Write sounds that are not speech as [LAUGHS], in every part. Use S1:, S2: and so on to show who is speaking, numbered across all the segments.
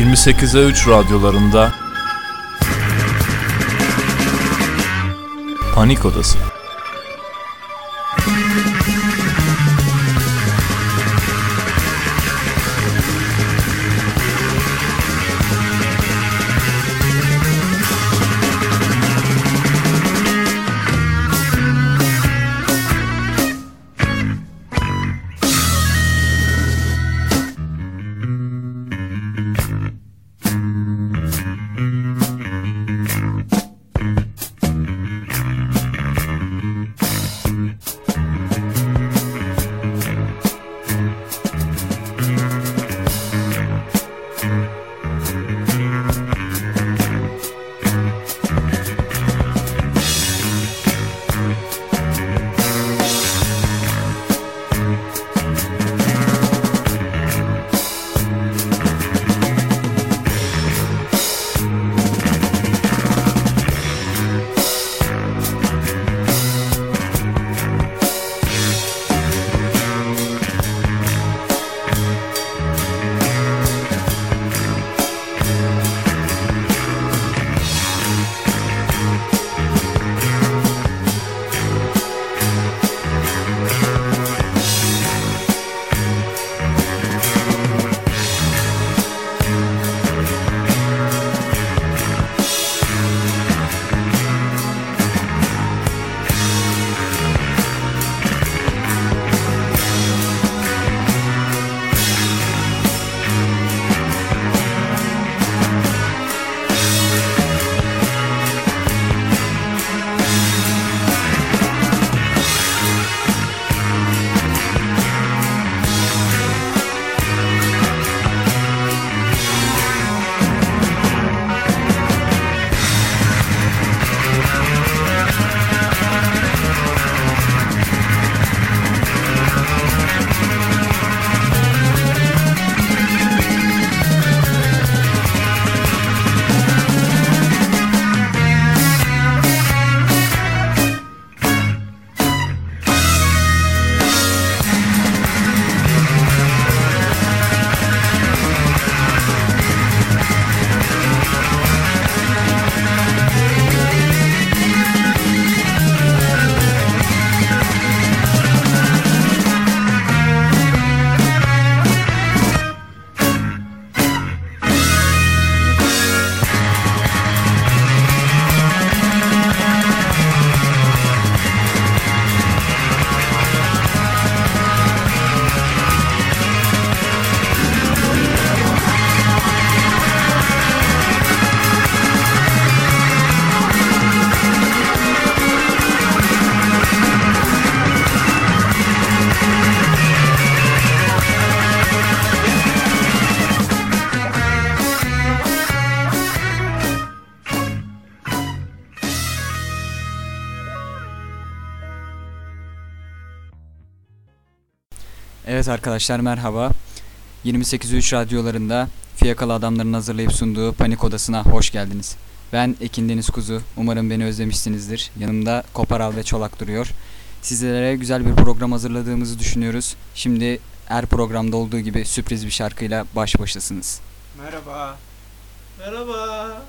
S1: 28'e 3 radyolarında Panik Odası
S2: arkadaşlar merhaba. 28.3 radyolarında Fiyakalı adamların hazırlayıp sunduğu Panik Odası'na hoş geldiniz. Ben Ekin Deniz Kuzu. Umarım beni özlemişsinizdir. Yanımda Koparal ve Çolak duruyor. Sizlere güzel bir program hazırladığımızı düşünüyoruz. Şimdi her programda olduğu gibi sürpriz bir şarkıyla baş başasınız.
S3: Merhaba. Merhaba.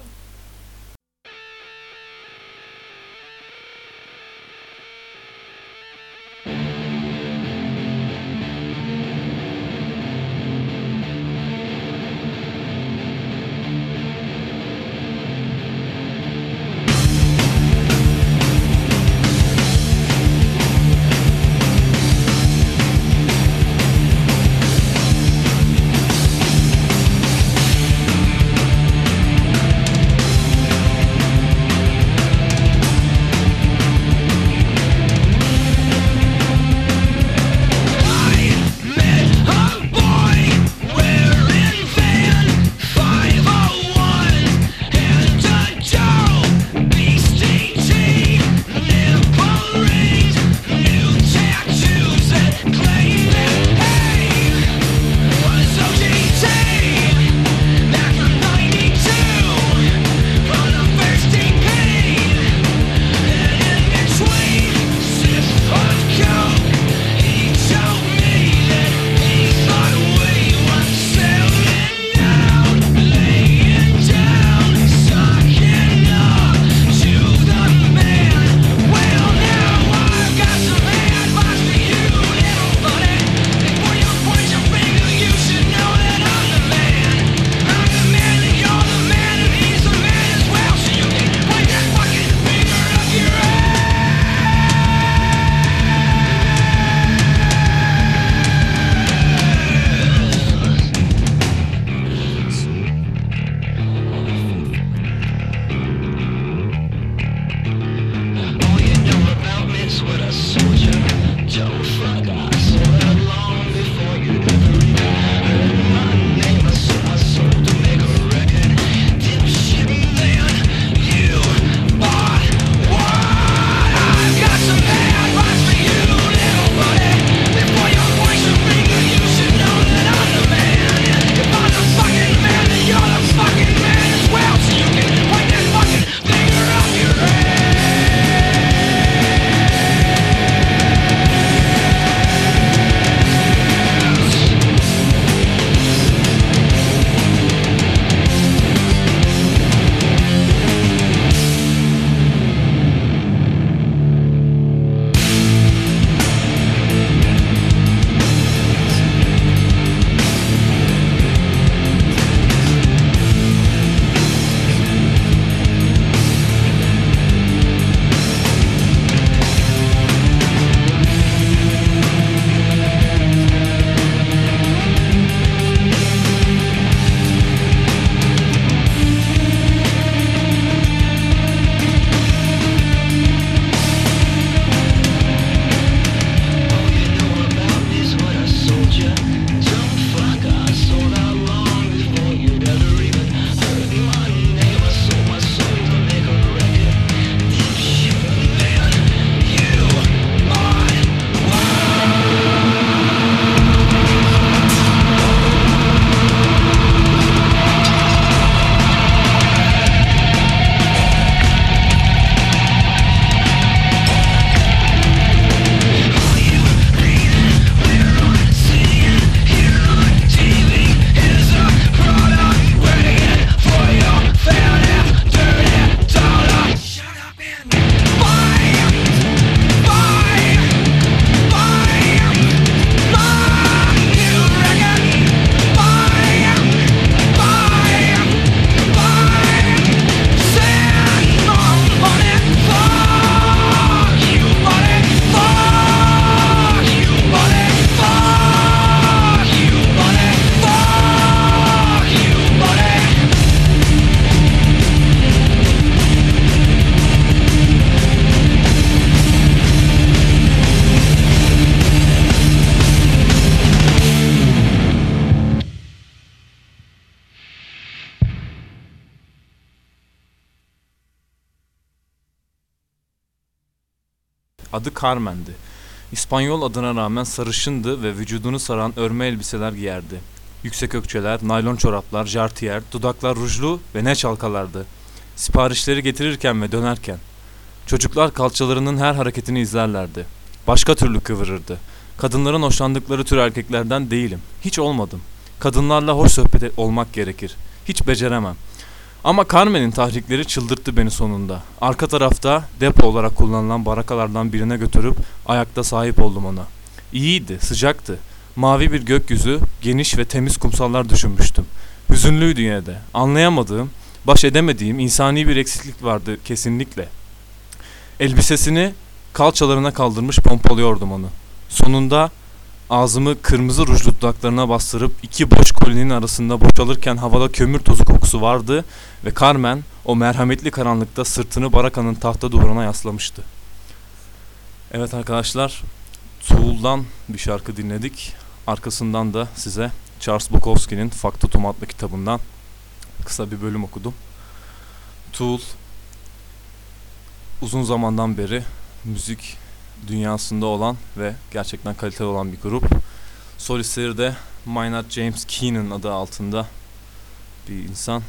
S1: Adı Carmen'di. İspanyol adına rağmen sarışındı ve vücudunu saran örme elbiseler giyerdi. Yüksek ökçeler, naylon çoraplar, jartiyer, dudaklar rujlu ve ne çalkalardı. Siparişleri getirirken ve dönerken. Çocuklar kalçalarının her hareketini izlerlerdi. Başka türlü kıvırırdı. Kadınların hoşlandıkları tür erkeklerden değilim. Hiç olmadım. Kadınlarla hoş sohbet e- olmak gerekir. Hiç beceremem. Ama Carmen'in tahrikleri çıldırttı beni sonunda. Arka tarafta depo olarak kullanılan barakalardan birine götürüp ayakta sahip oldum ona. İyiydi, sıcaktı. Mavi bir gökyüzü, geniş ve temiz kumsallar düşünmüştüm. Hüzünlüydü yine de. Anlayamadığım, baş edemediğim insani bir eksiklik vardı kesinlikle. Elbisesini kalçalarına kaldırmış pompalıyordum onu. Sonunda ağzımı kırmızı rujlu dudaklarına bastırıp iki boş kolinin arasında boşalırken havada kömür tozu kokusu vardı ve Carmen o merhametli karanlıkta sırtını barakanın tahta duvarına yaslamıştı. Evet arkadaşlar, Tool'dan bir şarkı dinledik. Arkasından da size Charles Bukowski'nin Faktotum adlı kitabından kısa bir bölüm okudum. Tool uzun zamandan beri müzik dünyasında olan ve gerçekten kaliteli olan bir grup. Solistleri de Maynard James Keenan adı altında bir insan.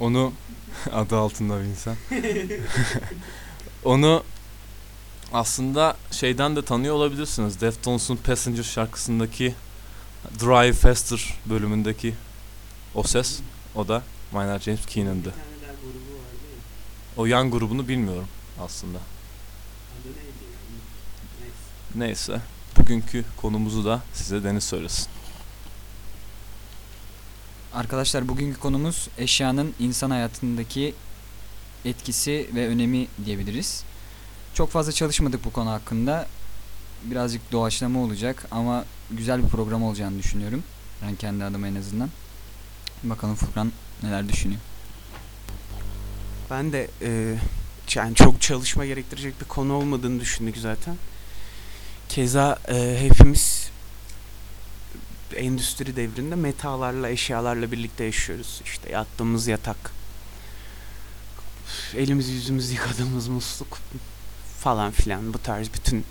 S1: Onu [LAUGHS] adı altında bir insan. [LAUGHS] Onu aslında şeyden de tanıyor olabilirsiniz. Deftones'un Passenger şarkısındaki Drive Faster bölümündeki o ses. O da Maynard James Keenan'dı. O yan grubunu bilmiyorum aslında. Neyse. Bugünkü konumuzu da size Deniz söylesin.
S2: Arkadaşlar bugünkü konumuz eşyanın insan hayatındaki etkisi ve önemi diyebiliriz. Çok fazla çalışmadık bu konu hakkında. Birazcık doğaçlama olacak ama güzel bir program olacağını düşünüyorum. Ben kendi adıma en azından. Bakalım Furkan neler düşünüyor.
S3: Ben de e, yani çok çalışma gerektirecek bir konu olmadığını düşündük zaten. Keza e, hepimiz endüstri devrinde metalarla, eşyalarla birlikte yaşıyoruz. İşte yattığımız yatak, elimizi yüzümüzü yıkadığımız musluk falan filan bu tarz bütün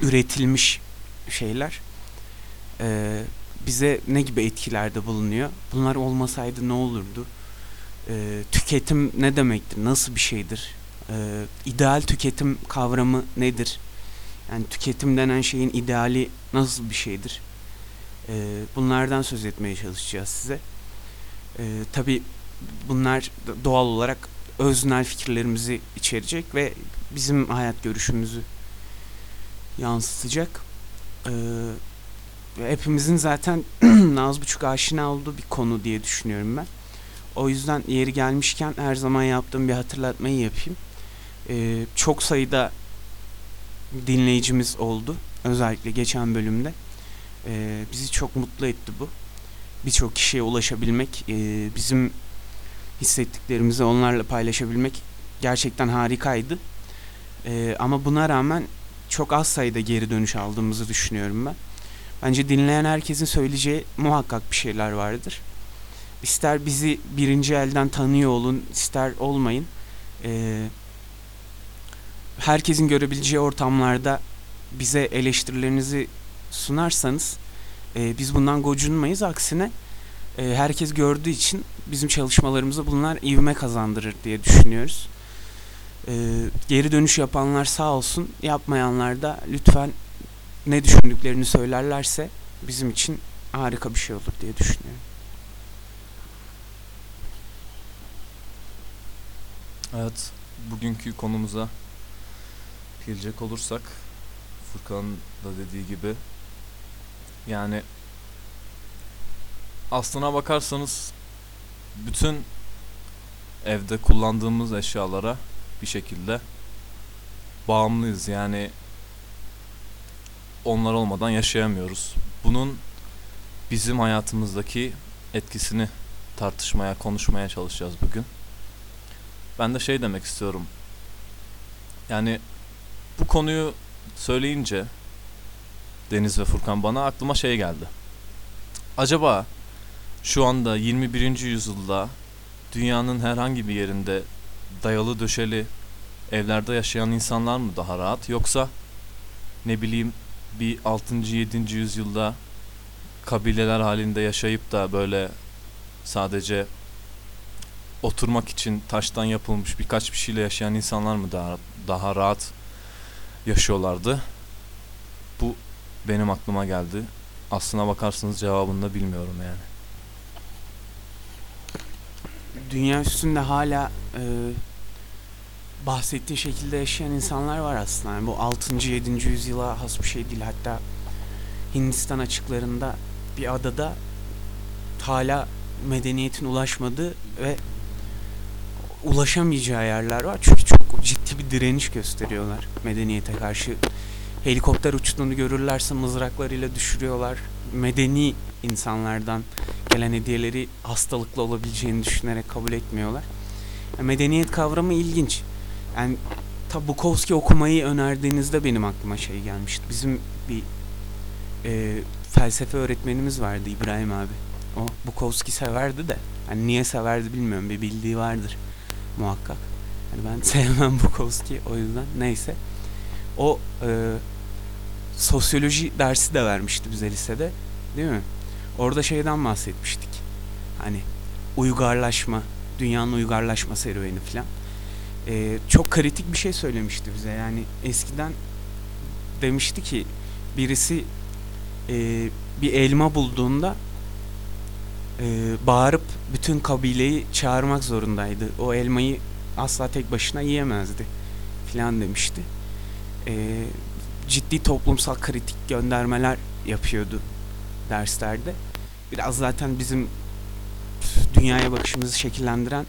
S3: üretilmiş şeyler e, bize ne gibi etkilerde bulunuyor? Bunlar olmasaydı ne olurdu? E, tüketim ne demektir? Nasıl bir şeydir? E, ideal tüketim kavramı nedir? Yani tüketim denen şeyin ideali nasıl bir şeydir? E, bunlardan söz etmeye çalışacağız size. E, Tabi bunlar doğal olarak öznel fikirlerimizi içerecek ve bizim hayat görüşümüzü yansıtacak. E, hepimizin zaten [CLEARS THROAT] az buçuk aşina olduğu bir konu diye düşünüyorum ben. O yüzden yeri gelmişken her zaman yaptığım bir hatırlatmayı yapayım. Ee, çok sayıda dinleyicimiz oldu. Özellikle geçen bölümde. Ee, bizi çok mutlu etti bu. Birçok kişiye ulaşabilmek, e, bizim hissettiklerimizi onlarla paylaşabilmek gerçekten harikaydı. Ee, ama buna rağmen çok az sayıda geri dönüş aldığımızı düşünüyorum ben. Bence dinleyen herkesin söyleyeceği muhakkak bir şeyler vardır. İster bizi birinci elden tanıyor olun, ister olmayın. Ee, herkesin görebileceği ortamlarda bize eleştirilerinizi sunarsanız e, biz bundan gocunmayız. Aksine e, herkes gördüğü için bizim çalışmalarımıza bunlar ivme kazandırır diye düşünüyoruz. E, geri dönüş yapanlar sağ olsun, yapmayanlar da lütfen ne düşündüklerini söylerlerse bizim için harika bir şey olur diye düşünüyorum.
S1: Evet, bugünkü konumuza gelecek olursak Furkan'ın da dediği gibi yani aslına bakarsanız bütün evde kullandığımız eşyalara bir şekilde bağımlıyız. Yani onlar olmadan yaşayamıyoruz. Bunun bizim hayatımızdaki etkisini tartışmaya, konuşmaya çalışacağız bugün. Ben de şey demek istiyorum. Yani bu konuyu söyleyince Deniz ve Furkan bana aklıma şey geldi. Acaba şu anda 21. yüzyılda dünyanın herhangi bir yerinde dayalı döşeli evlerde yaşayan insanlar mı daha rahat yoksa ne bileyim bir 6. 7. yüzyılda kabileler halinde yaşayıp da böyle sadece oturmak için taştan yapılmış birkaç bir şeyle yaşayan insanlar mı daha daha rahat yaşıyorlardı? Bu benim aklıma geldi. Aslına bakarsanız cevabını da bilmiyorum yani.
S3: Dünya üstünde hala e, bahsettiği şekilde yaşayan insanlar var aslında. Yani bu 6. 7. yüzyıla has bir şey değil. Hatta Hindistan açıklarında bir adada hala medeniyetin ulaşmadığı ve ulaşamayacağı yerler var. Çünkü çok ciddi bir direniş gösteriyorlar medeniyete karşı. Helikopter uçtuğunu görürlerse mızraklarıyla düşürüyorlar. Medeni insanlardan gelen hediyeleri hastalıklı olabileceğini düşünerek kabul etmiyorlar. Yani medeniyet kavramı ilginç. Yani tabi Bukowski okumayı önerdiğinizde benim aklıma şey gelmişti. Bizim bir e, felsefe öğretmenimiz vardı İbrahim abi. O Bukowski severdi de. Hani niye severdi bilmiyorum. Bir bildiği vardır muhakkak. Yani ben [LAUGHS] sevmem Bukowski o yüzden. Neyse. O e, sosyoloji dersi de vermişti bize lisede. Değil mi? Orada şeyden bahsetmiştik. Hani uygarlaşma, dünyanın uygarlaşma serüveni falan. Ee, çok kritik bir şey söylemişti bize. Yani eskiden demişti ki birisi e, bir elma bulduğunda e, bağırıp bütün kabileyi çağırmak zorundaydı. O elmayı asla tek başına yiyemezdi filan demişti. E, ciddi toplumsal kritik göndermeler yapıyordu derslerde. Biraz zaten bizim dünyaya bakışımızı şekillendiren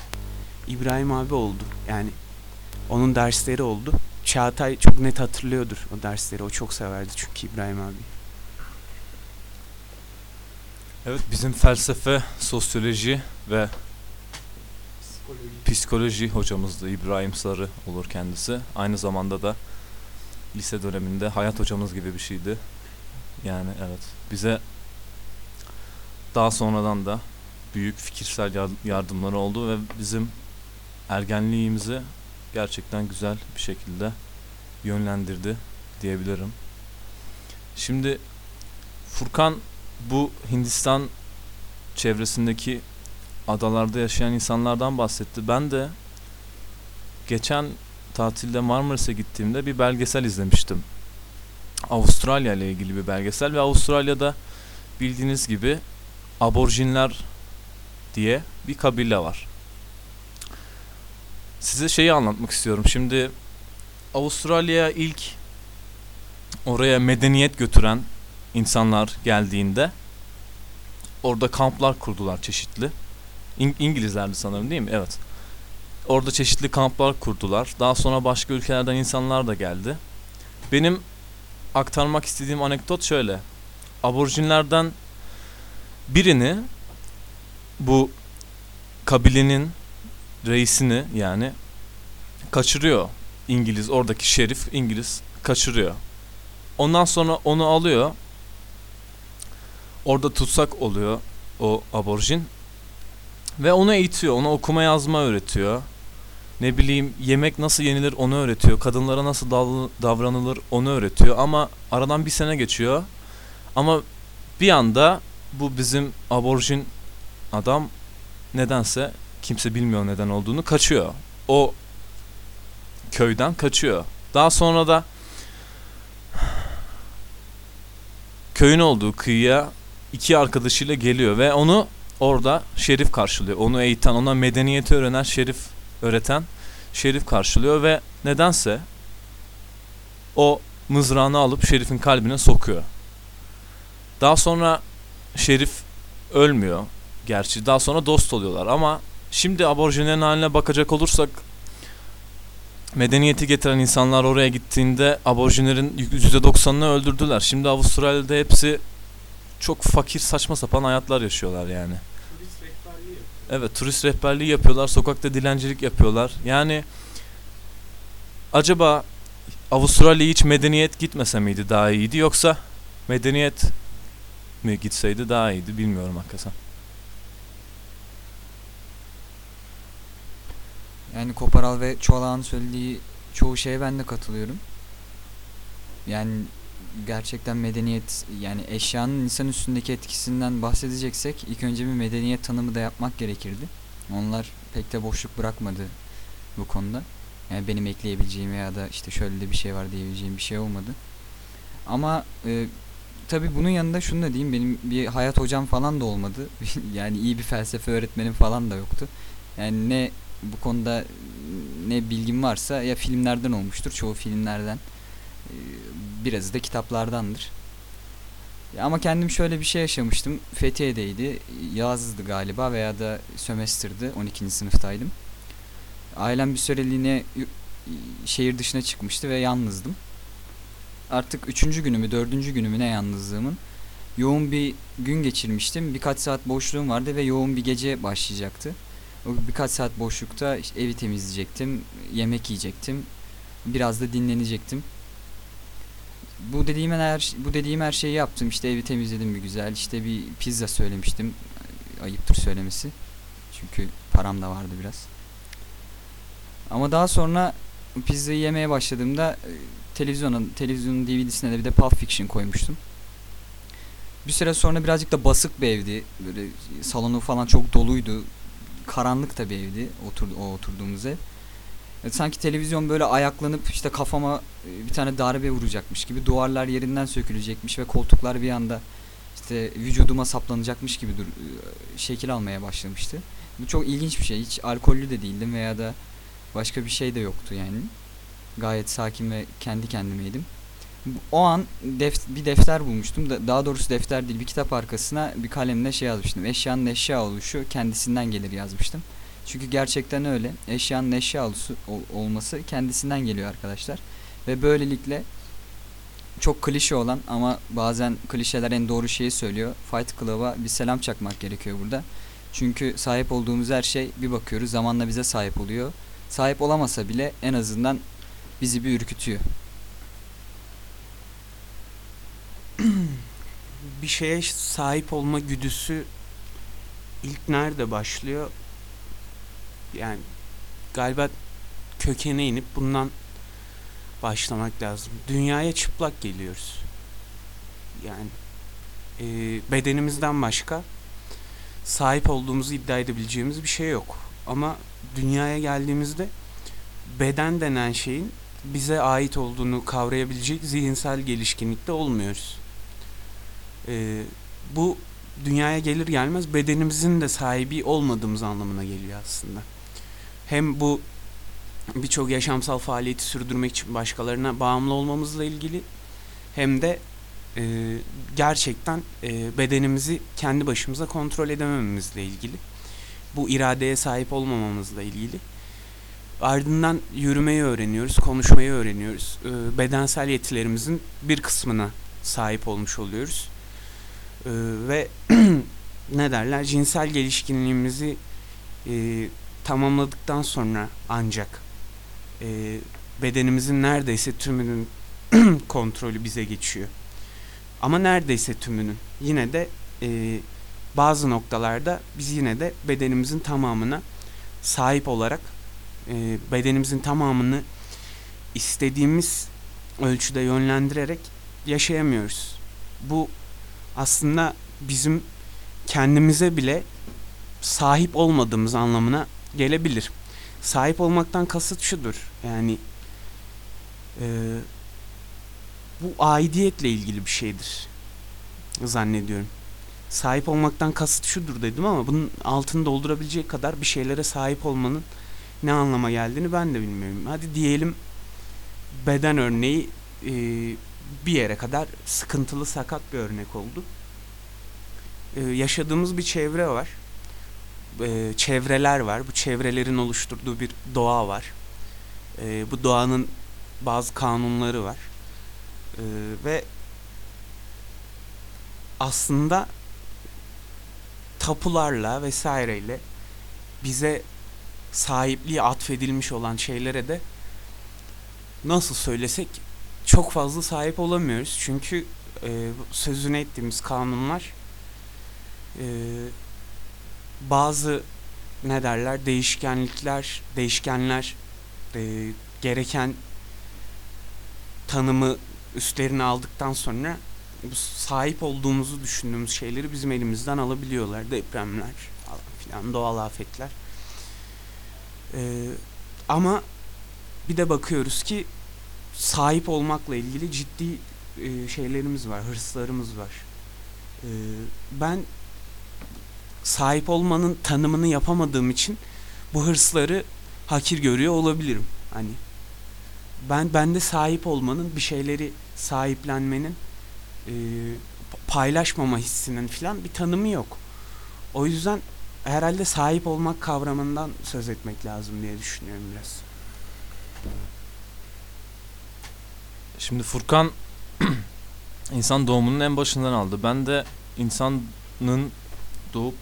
S3: İbrahim abi oldu. Yani onun dersleri oldu. Çağatay çok net hatırlıyordur o dersleri. O çok severdi çünkü İbrahim abi.
S1: Evet bizim felsefe, sosyoloji ve psikoloji hocamızdı İbrahim Sarı olur kendisi. Aynı zamanda da lise döneminde hayat hocamız gibi bir şeydi. Yani evet bize daha sonradan da büyük fikirsel yar- yardımları oldu ve bizim ergenliğimizi gerçekten güzel bir şekilde yönlendirdi diyebilirim. Şimdi Furkan bu Hindistan çevresindeki adalarda yaşayan insanlardan bahsetti. Ben de geçen tatilde Marmaris'e gittiğimde bir belgesel izlemiştim. Avustralya ile ilgili bir belgesel ve Avustralya'da bildiğiniz gibi aborjinler diye bir kabile var. Size şeyi anlatmak istiyorum. Şimdi Avustralya'ya ilk oraya medeniyet götüren insanlar geldiğinde orada kamplar kurdular çeşitli. İng- İngilizlerdi sanırım değil mi? Evet. Orada çeşitli kamplar kurdular. Daha sonra başka ülkelerden insanlar da geldi. Benim aktarmak istediğim anekdot şöyle. Aborjinlerden birini bu kabilenin reisini yani kaçırıyor İngiliz oradaki şerif İngiliz kaçırıyor. Ondan sonra onu alıyor. Orada tutsak oluyor o aborjin. Ve onu eğitiyor. Ona okuma yazma öğretiyor. Ne bileyim yemek nasıl yenilir onu öğretiyor. Kadınlara nasıl dav- davranılır onu öğretiyor. Ama aradan bir sene geçiyor. Ama bir anda bu bizim aborjin adam nedense kimse bilmiyor neden olduğunu kaçıyor. O köyden kaçıyor. Daha sonra da köyün olduğu kıyıya iki arkadaşıyla geliyor ve onu orada şerif karşılıyor. Onu eğiten, ona medeniyeti öğrenen şerif öğreten şerif karşılıyor ve nedense o mızrağını alıp şerifin kalbine sokuyor. Daha sonra şerif ölmüyor gerçi. Daha sonra dost oluyorlar ama şimdi aborjinlerin haline bakacak olursak medeniyeti getiren insanlar oraya gittiğinde aborjinlerin %90'ını öldürdüler. Şimdi Avustralya'da hepsi çok fakir saçma sapan hayatlar yaşıyorlar yani. Evet turist rehberliği yapıyorlar. Sokakta dilencilik yapıyorlar. Yani acaba Avustralya'ya hiç medeniyet gitmese miydi daha iyiydi yoksa medeniyet mi gitseydi daha iyiydi bilmiyorum hakikaten.
S2: Yani Koparal ve Çolak'ın söylediği çoğu şeye ben de katılıyorum. Yani gerçekten medeniyet yani eşyanın insan üstündeki etkisinden bahsedeceksek ilk önce bir medeniyet tanımı da yapmak gerekirdi. Onlar pek de boşluk bırakmadı bu konuda. Yani benim ekleyebileceğim ya da işte şöyle de bir şey var diyebileceğim bir şey olmadı. Ama e, tabi bunun yanında şunu da diyeyim benim bir hayat hocam falan da olmadı. [LAUGHS] yani iyi bir felsefe öğretmenim falan da yoktu. Yani ne bu konuda ne bilgim varsa ya filmlerden olmuştur. Çoğu filmlerden. Birazı da kitaplardandır. Ama kendim şöyle bir şey yaşamıştım. Fethiye'deydi. Yazdı galiba veya da sömestrdi. 12. sınıftaydım. Ailem bir süreliğine şehir dışına çıkmıştı ve yalnızdım. Artık üçüncü günümü, dördüncü günümü ne yalnızlığımın. Yoğun bir gün geçirmiştim. Birkaç saat boşluğum vardı ve yoğun bir gece başlayacaktı. O birkaç saat boşlukta işte evi temizleyecektim, yemek yiyecektim, biraz da dinlenecektim. Bu dediğim her bu dediğim her şeyi yaptım. İşte evi temizledim bir güzel. İşte bir pizza söylemiştim. Ayıptır söylemesi. Çünkü param da vardı biraz. Ama daha sonra pizzayı yemeye başladığımda e, televizyona, televizyonun DVD'sine de bir de Pulp Fiction koymuştum. Bir süre sonra birazcık da basık bir evdi. Böyle salonu falan çok doluydu. Karanlık da bir evdi otur, o oturduğumuz ev. E, sanki televizyon böyle ayaklanıp işte kafama e, bir tane darbe vuracakmış gibi duvarlar yerinden sökülecekmiş ve koltuklar bir anda işte vücuduma saplanacakmış gibi dur, e, şekil almaya başlamıştı. Bu çok ilginç bir şey. Hiç alkollü de değildim veya da başka bir şey de yoktu yani. Gayet sakin ve kendi kendimeydim. O an def- bir defter bulmuştum. Da- daha doğrusu defter değil bir kitap arkasına bir kalemle şey yazmıştım. Eşyanın eşya oluşu kendisinden gelir yazmıştım. Çünkü gerçekten öyle. Eşyanın eşya olması kendisinden geliyor arkadaşlar. Ve böylelikle çok klişe olan ama bazen klişeler en doğru şeyi söylüyor. Fight Club'a bir selam çakmak gerekiyor burada. Çünkü sahip olduğumuz her şey bir bakıyoruz zamanla bize sahip oluyor. Sahip olamasa bile en azından bizi bir ürkütüyor.
S3: bir şeye sahip olma güdüsü ilk nerede başlıyor? Yani galiba kökene inip bundan başlamak lazım. Dünyaya çıplak geliyoruz. Yani e, bedenimizden başka sahip olduğumuzu iddia edebileceğimiz bir şey yok. Ama dünyaya geldiğimizde beden denen şeyin bize ait olduğunu kavrayabilecek zihinsel gelişkinlikte olmuyoruz. Ee, bu dünyaya gelir gelmez bedenimizin de sahibi olmadığımız anlamına geliyor aslında. Hem bu birçok yaşamsal faaliyeti sürdürmek için başkalarına bağımlı olmamızla ilgili hem de e, gerçekten e, bedenimizi kendi başımıza kontrol edemememizle ilgili. Bu iradeye sahip olmamamızla ilgili. Ardından yürümeyi öğreniyoruz, konuşmayı öğreniyoruz. E, bedensel yetilerimizin bir kısmına sahip olmuş oluyoruz. Ee, ve [CLEARS THROAT] ne derler cinsel gelişkinliğimizi e, tamamladıktan sonra ancak e, bedenimizin neredeyse tümünün [CLEARS THROAT] kontrolü bize geçiyor. Ama neredeyse tümünün. Yine de e, bazı noktalarda biz yine de bedenimizin tamamına sahip olarak e, bedenimizin tamamını istediğimiz ölçüde yönlendirerek yaşayamıyoruz. Bu aslında bizim kendimize bile sahip olmadığımız anlamına gelebilir. Sahip olmaktan kasıt şudur. Yani e, bu aidiyetle ilgili bir şeydir zannediyorum. Sahip olmaktan kasıt şudur dedim ama bunun altını doldurabilecek kadar bir şeylere sahip olmanın ne anlama geldiğini ben de bilmiyorum. Hadi diyelim beden örneği e, bir yere kadar sıkıntılı sakat bir örnek oldu. Ee, yaşadığımız bir çevre var. Ee, çevreler var. Bu çevrelerin oluşturduğu bir doğa var. Ee, bu doğanın bazı kanunları var. Ee, ve aslında tapularla vesaireyle bize sahipliği atfedilmiş olan şeylere de nasıl söylesek çok fazla sahip olamıyoruz. Çünkü e, sözünü ettiğimiz kanunlar e, bazı ne derler değişkenlikler, değişkenler e, gereken tanımı üstlerine aldıktan sonra sahip olduğumuzu düşündüğümüz şeyleri bizim elimizden alabiliyorlar. Depremler falan filan doğal afetler. Ee, ama bir de bakıyoruz ki sahip olmakla ilgili ciddi e, şeylerimiz var, hırslarımız var. Ee, ben sahip olmanın tanımını yapamadığım için bu hırsları hakir görüyor olabilirim. Hani ben bende sahip olmanın bir şeyleri sahiplenmenin e, paylaşmama hissinin falan bir tanımı yok. O yüzden herhalde sahip olmak kavramından söz etmek lazım diye düşünüyorum biraz.
S1: Şimdi Furkan [CLEARS THROAT] insan doğumunun en başından aldı. Ben de insanın doğup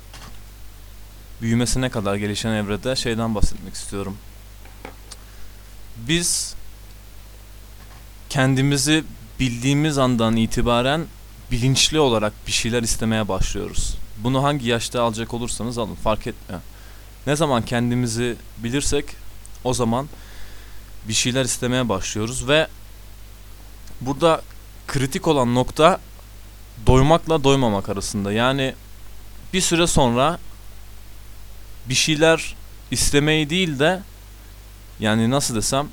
S1: büyümesine kadar gelişen evrede şeyden bahsetmek istiyorum. Biz kendimizi bildiğimiz andan itibaren bilinçli olarak bir şeyler istemeye başlıyoruz. Bunu hangi yaşta alacak olursanız alın fark etmiyor. Ne zaman kendimizi bilirsek o zaman bir şeyler istemeye başlıyoruz ve burada kritik olan nokta doymakla doymamak arasında. Yani bir süre sonra bir şeyler istemeyi değil de yani nasıl desem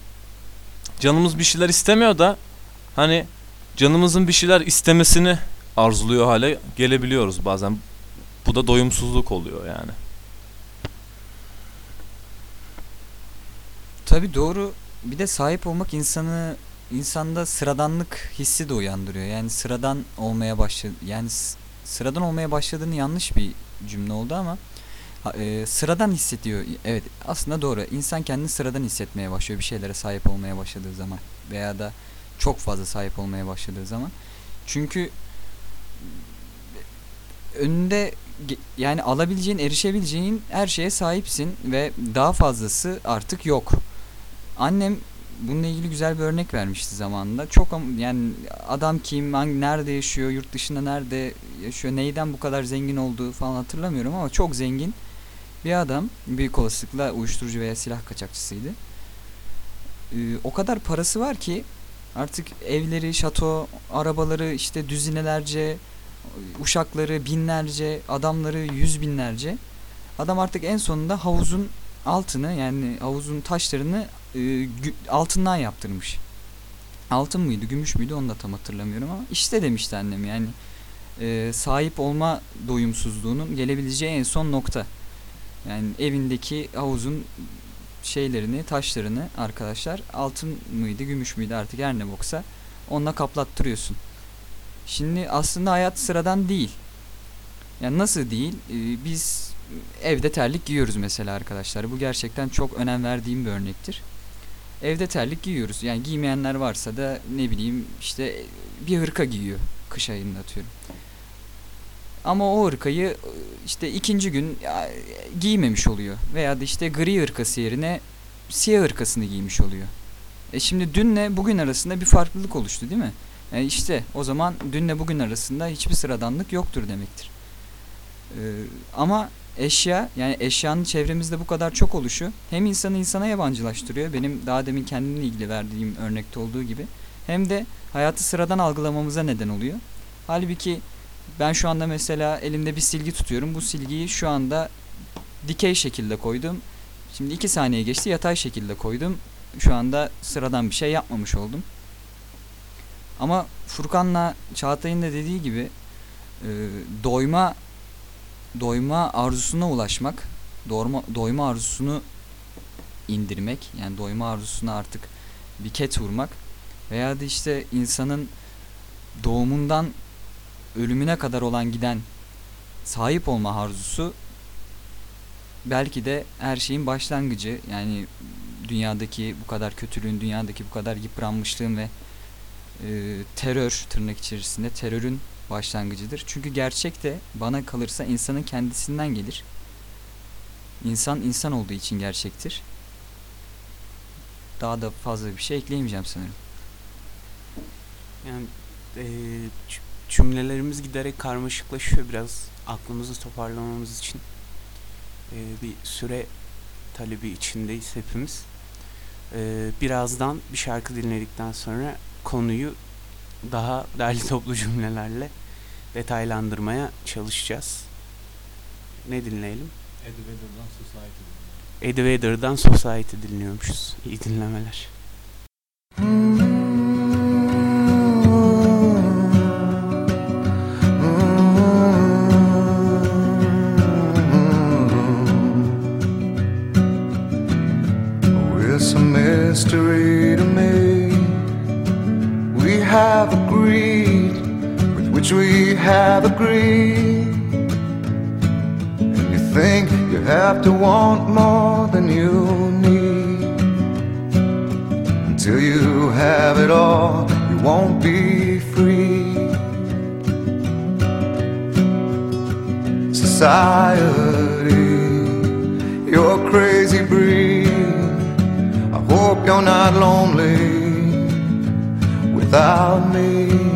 S1: canımız bir şeyler istemiyor da hani canımızın bir şeyler istemesini arzuluyor hale gelebiliyoruz bazen. Bu da doyumsuzluk oluyor yani.
S2: Tabii doğru. Bir de sahip olmak insanı insanda sıradanlık hissi de uyandırıyor. Yani sıradan olmaya başladı. Yani sıradan olmaya başladığını yanlış bir cümle oldu ama e, sıradan hissediyor. Evet, aslında doğru. İnsan kendini sıradan hissetmeye başlıyor bir şeylere sahip olmaya başladığı zaman veya da çok fazla sahip olmaya başladığı zaman. Çünkü önünde yani alabileceğin, erişebileceğin her şeye sahipsin ve daha fazlası artık yok. Annem bununla ilgili güzel bir örnek vermişti zamanında. Çok yani adam kim, hangi, nerede yaşıyor, yurt dışında nerede yaşıyor, neyden bu kadar zengin olduğu falan hatırlamıyorum ama çok zengin bir adam. Büyük olasılıkla uyuşturucu veya silah kaçakçısıydı. Ee, o kadar parası var ki artık evleri, şato, arabaları işte düzinelerce, uşakları binlerce, adamları yüz binlerce. Adam artık en sonunda havuzun altını yani havuzun taşlarını e, altından yaptırmış. Altın mıydı, gümüş müydü onu da tam hatırlamıyorum ama işte demişti annem yani e, sahip olma doyumsuzluğunun gelebileceği en son nokta. Yani evindeki havuzun şeylerini, taşlarını arkadaşlar altın mıydı, gümüş müydü artık her ne boksa onunla kaplattırıyorsun. Şimdi aslında hayat sıradan değil. Yani nasıl değil? Ee, biz evde terlik giyiyoruz mesela arkadaşlar. Bu gerçekten çok önem verdiğim bir örnektir. Evde terlik giyiyoruz. Yani giymeyenler varsa da ne bileyim işte bir hırka giyiyor kış ayında atıyorum. Ama o hırkayı e, işte ikinci gün giymemiş oluyor. Veya da işte gri hırkası yerine siyah hırkasını giymiş oluyor. E şimdi dünle bugün arasında bir farklılık oluştu değil mi? E işte o zaman dünle bugün arasında hiçbir sıradanlık yoktur demektir. Ee, ama eşya yani eşyanın çevremizde bu kadar çok oluşu hem insanı insana yabancılaştırıyor benim daha demin kendimle ilgili verdiğim örnekte olduğu gibi hem de hayatı sıradan algılamamıza neden oluyor. Halbuki ben şu anda mesela elimde bir silgi tutuyorum. Bu silgiyi şu anda dikey şekilde koydum. Şimdi iki saniye geçti yatay şekilde koydum. Şu anda sıradan bir şey yapmamış oldum. Ama Furkan'la Çağatay'ın da dediği gibi e, doyma doyma arzusuna ulaşmak, doyma, doyma arzusunu indirmek, yani doyma arzusuna artık bir ket vurmak veya da işte insanın doğumundan ölümüne kadar olan giden sahip olma arzusu belki de her şeyin başlangıcı. Yani dünyadaki bu kadar kötülüğün, dünyadaki bu kadar yıpranmışlığın ve e, terör tırnak içerisinde terörün başlangıcıdır. Çünkü gerçek de bana kalırsa insanın kendisinden gelir. İnsan insan olduğu için gerçektir. Daha da fazla bir şey ekleyemeyeceğim sanırım.
S3: Yani e, cümlelerimiz giderek karmaşıklaşıyor biraz aklımızı toparlamamız için. E, bir süre talebi içindeyiz hepimiz. Ee, birazdan bir şarkı dinledikten sonra konuyu daha derli toplu cümlelerle detaylandırmaya çalışacağız. Ne dinleyelim?
S1: Eddie Vedder'dan Society
S3: Eddie Vedder'dan Society dinliyormuşuz. İyi dinlemeler.
S4: It's have agreed. And you think you have to want more than you need. Until you have it all, you won't be free. Society, you're a crazy breed. I hope you're not lonely without me.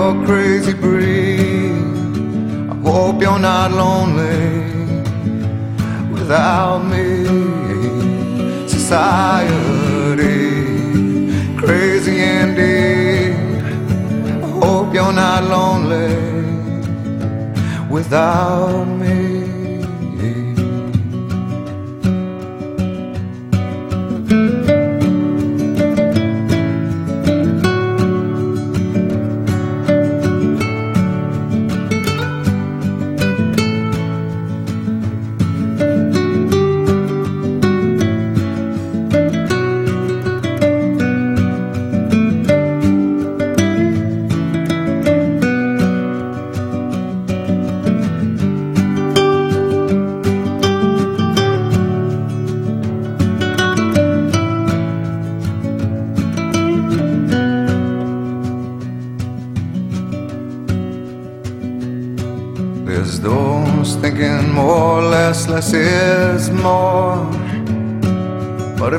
S4: you're crazy breed. I hope you're not lonely without me. Society, crazy indeed. I hope you're not lonely without me.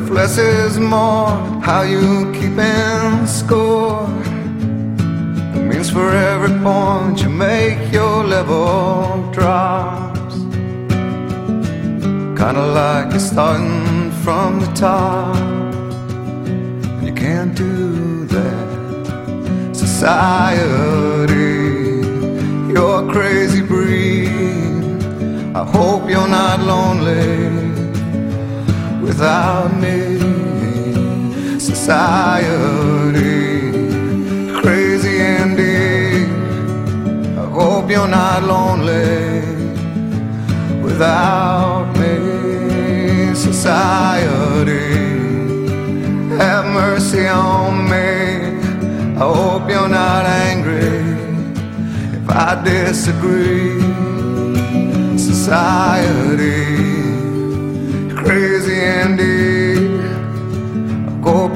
S4: If less is more, how you keeping score? It means for every point you make, your level drops. Kinda like you're starting from the top. And you can't do that. Society, you're a crazy breed. I hope you're not lonely without me. Society, crazy indeed. I hope you're not lonely without me. Society, have mercy on me. I hope you're not angry if I disagree. Society,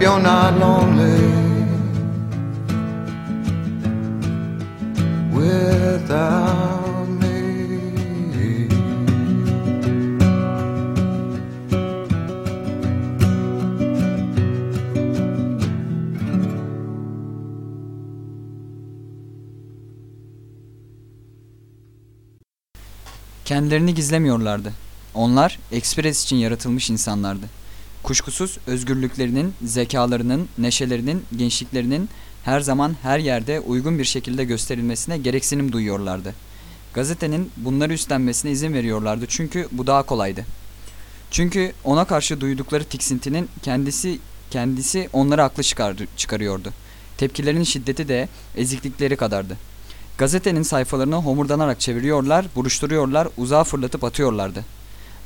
S4: you're not lonely without me.
S2: Kendilerini gizlemiyorlardı. Onlar ekspres için yaratılmış insanlardı. Kuşkusuz özgürlüklerinin, zekalarının, neşelerinin, gençliklerinin her zaman her yerde uygun bir şekilde gösterilmesine gereksinim duyuyorlardı. Gazetenin bunları üstlenmesine izin veriyorlardı çünkü bu daha kolaydı. Çünkü ona karşı duydukları tiksintinin kendisi kendisi onları haklı çıkar, çıkarıyordu. Tepkilerinin şiddeti de eziklikleri kadardı. Gazetenin sayfalarını homurdanarak çeviriyorlar, buruşturuyorlar, uzağa fırlatıp atıyorlardı.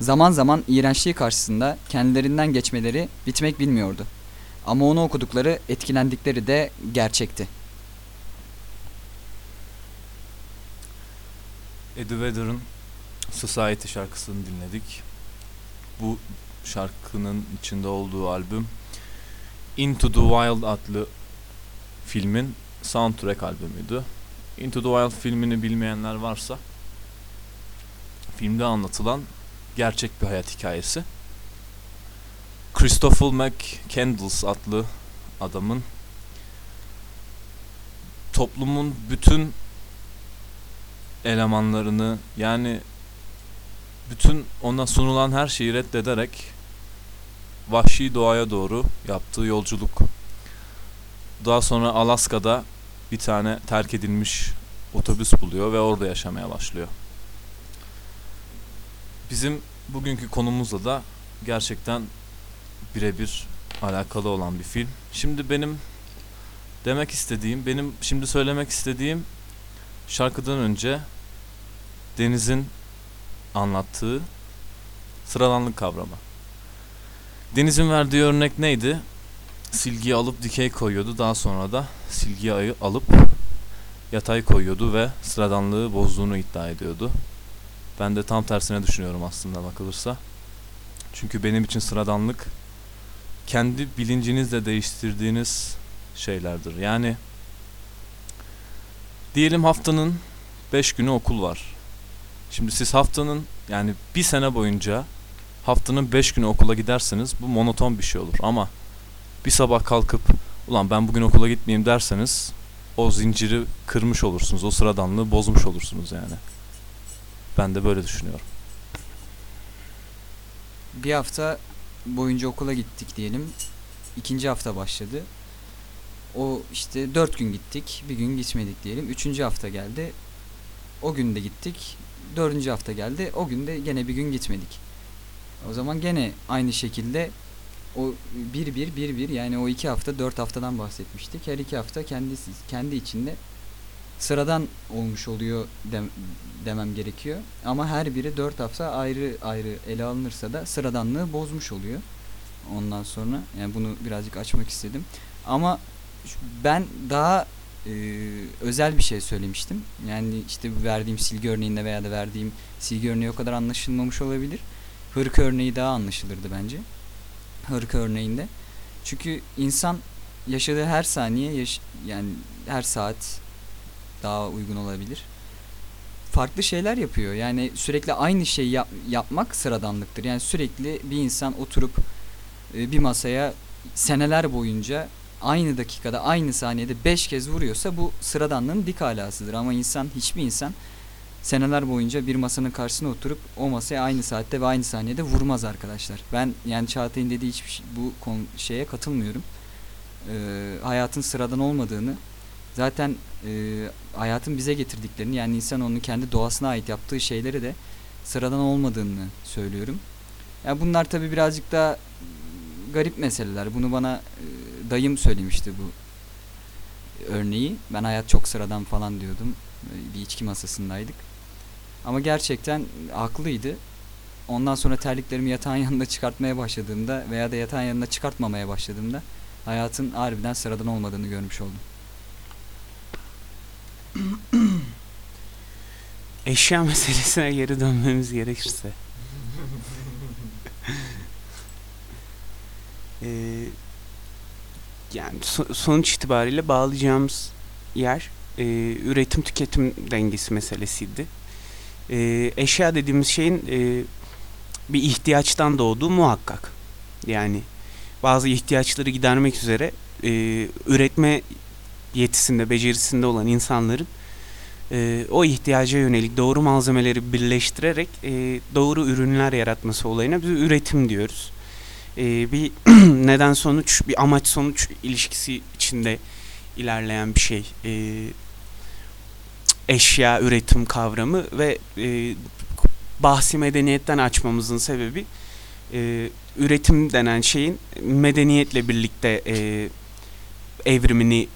S2: Zaman zaman iğrençliği karşısında kendilerinden geçmeleri bitmek bilmiyordu. Ama onu okudukları, etkilendikleri de gerçekti.
S1: Eddie Vedder'ın Society şarkısını dinledik. bu şarkının içinde olduğu albüm Into the Wild adlı filmin soundtrack albümüydü. Into the Wild filmini bilmeyenler varsa filmde anlatılan gerçek bir hayat hikayesi. Christopher McCandless adlı adamın toplumun bütün elemanlarını yani bütün ona sunulan her şeyi reddederek vahşi doğaya doğru yaptığı yolculuk. Daha sonra Alaska'da bir tane terk edilmiş otobüs buluyor ve orada yaşamaya başlıyor. Bizim bugünkü konumuzla da gerçekten birebir alakalı olan bir film. Şimdi benim demek istediğim, benim şimdi söylemek istediğim şarkıdan önce Deniz'in anlattığı sıradanlık kavramı. Deniz'in verdiği örnek neydi? Silgiyi alıp dikey koyuyordu. Daha sonra da silgiyi alıp yatay koyuyordu ve sıradanlığı bozduğunu iddia ediyordu. Ben de tam tersine düşünüyorum aslında bakılırsa. Çünkü benim için sıradanlık kendi bilincinizle değiştirdiğiniz şeylerdir. Yani diyelim haftanın 5 günü okul var. Şimdi siz haftanın yani bir sene boyunca haftanın 5 günü okula giderseniz bu monoton bir şey olur. Ama bir sabah kalkıp ulan ben bugün okula gitmeyeyim derseniz o zinciri kırmış olursunuz. O sıradanlığı bozmuş olursunuz yani. Ben de böyle düşünüyorum.
S2: Bir hafta boyunca okula gittik diyelim. İkinci hafta başladı. O işte dört gün gittik, bir gün gitmedik diyelim. Üçüncü hafta geldi. O gün de gittik. Dördüncü hafta geldi. O gün de gene bir gün gitmedik. O zaman gene aynı şekilde o bir bir bir bir yani o iki hafta dört haftadan bahsetmiştik. Her iki hafta kendisi kendi içinde sıradan olmuş oluyor dem- demem gerekiyor. Ama her biri dört hafta ayrı ayrı ele alınırsa da sıradanlığı bozmuş oluyor. Ondan sonra yani bunu birazcık açmak istedim. Ama ben daha e, özel bir şey söylemiştim. Yani işte verdiğim silgi örneğinde veya da verdiğim silgi örneği o kadar anlaşılmamış olabilir. Hırka örneği daha anlaşılırdı bence. Hırka örneğinde. Çünkü insan yaşadığı her saniye yaş- yani her saat daha uygun olabilir. Farklı şeyler yapıyor. Yani sürekli aynı şeyi yap- yapmak sıradanlıktır. Yani sürekli bir insan oturup e, bir masaya seneler boyunca aynı dakikada aynı saniyede 5 kez vuruyorsa bu sıradanlığın dik alasıdır. Ama insan hiçbir insan seneler boyunca bir masanın karşısına oturup o masaya aynı saatte ve aynı saniyede vurmaz arkadaşlar. Ben yani Çağatay'ın dediği hiçbir şey- bu şeye katılmıyorum. Ee, hayatın sıradan olmadığını zaten e, hayatın bize getirdiklerini yani insan onun kendi doğasına ait yaptığı şeyleri de sıradan olmadığını söylüyorum. Ya bunlar tabi birazcık daha garip meseleler. Bunu bana e, dayım söylemişti bu örneği. Ben hayat çok sıradan falan diyordum. E, Bir içki masasındaydık. Ama gerçekten haklıydı. Ondan sonra terliklerimi yatağın [LAUGHS] yanında çıkartmaya başladığımda veya da yatağın yanında çıkartmamaya başladığımda hayatın harbiden sıradan olmadığını görmüş oldum. [CLEARS THROAT]
S3: Eşya meselesine geri dönmemiz gerekirse. [LAUGHS] Ee, yani so- sonuç itibariyle bağlayacağımız yer e, üretim tüketim dengesi meselesiydi. E, eşya dediğimiz şeyin e, bir ihtiyaçtan doğduğu muhakkak. Yani bazı ihtiyaçları gidermek üzere e, üretme yetisinde, becerisinde olan insanların e, o ihtiyaca yönelik doğru malzemeleri birleştirerek e, doğru ürünler yaratması olayına biz üretim diyoruz. E, bir [CLEARS THROAT] neden sonuç, bir amaç sonuç ilişkisi içinde ilerleyen bir şey. E, eşya üretim kavramı ve e, bahsi medeniyetten açmamızın sebebi e, üretim denen şeyin medeniyetle birlikte e, evrimini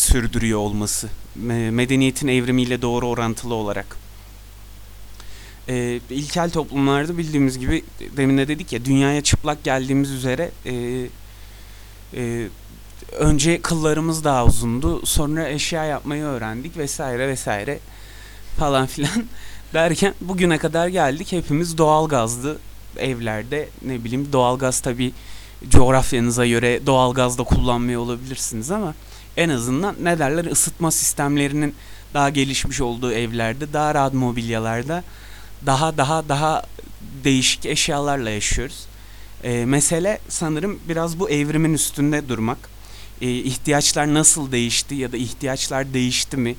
S3: sürdürüyor olması. Me- medeniyetin evrimiyle doğru orantılı olarak. Ee, ilkel toplumlarda bildiğimiz gibi demin de dedik ya dünyaya çıplak geldiğimiz üzere e, e, önce kıllarımız daha uzundu sonra eşya yapmayı öğrendik vesaire vesaire falan filan [LAUGHS] derken bugüne kadar geldik hepimiz doğal gazlı evlerde ne bileyim doğalgaz tabi coğrafyanıza göre doğalgaz da kullanmıyor olabilirsiniz ama en azından ne derler ısıtma sistemlerinin daha gelişmiş olduğu evlerde daha rahat mobilyalarda daha daha daha değişik eşyalarla yaşıyoruz. Ee, mesele sanırım biraz bu evrimin üstünde durmak. Ee, ihtiyaçlar nasıl değişti ya da ihtiyaçlar değişti mi?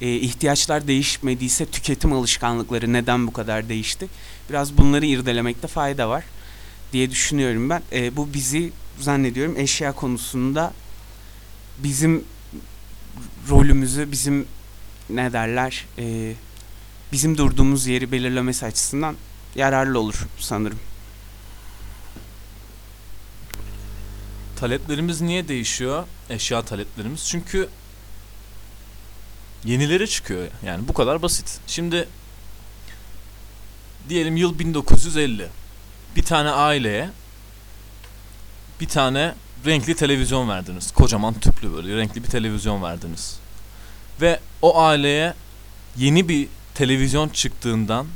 S3: Ee, ihtiyaçlar değişmediyse tüketim alışkanlıkları neden bu kadar değişti? Biraz bunları irdelemekte fayda var diye düşünüyorum ben. Ee, bu bizi zannediyorum eşya konusunda bizim rolümüzü, bizim ne derler, e, bizim durduğumuz yeri belirlemesi açısından yararlı olur sanırım.
S1: Taleplerimiz niye değişiyor? Eşya taleplerimiz. Çünkü yenileri çıkıyor. Yani bu kadar basit. Şimdi diyelim yıl 1950. Bir tane aileye bir tane renkli televizyon verdiniz. Kocaman tüplü böyle renkli bir televizyon verdiniz. Ve o aileye yeni bir televizyon çıktığından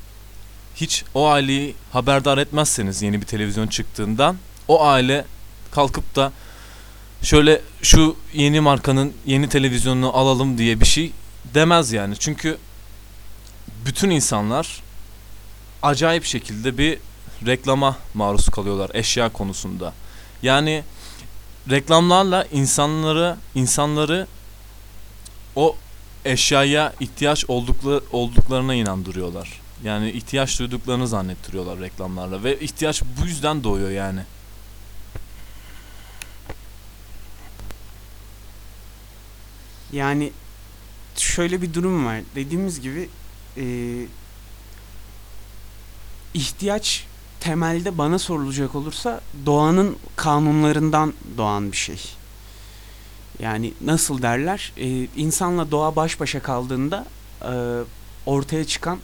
S1: hiç o aileyi haberdar etmezseniz yeni bir televizyon çıktığından o aile kalkıp da şöyle şu yeni markanın yeni televizyonunu alalım diye bir şey demez yani. Çünkü bütün insanlar acayip şekilde bir reklama maruz kalıyorlar eşya konusunda. Yani reklamlarla insanları insanları o eşyaya ihtiyaç oldukları olduklarına inandırıyorlar. Yani ihtiyaç duyduklarını zannettiriyorlar reklamlarla ve ihtiyaç bu yüzden doğuyor yani.
S3: Yani şöyle bir durum var. Dediğimiz gibi e, ihtiyaç temelde bana sorulacak olursa doğanın kanunlarından doğan bir şey. Yani nasıl derler? E, insanla doğa baş başa kaldığında e, ortaya çıkan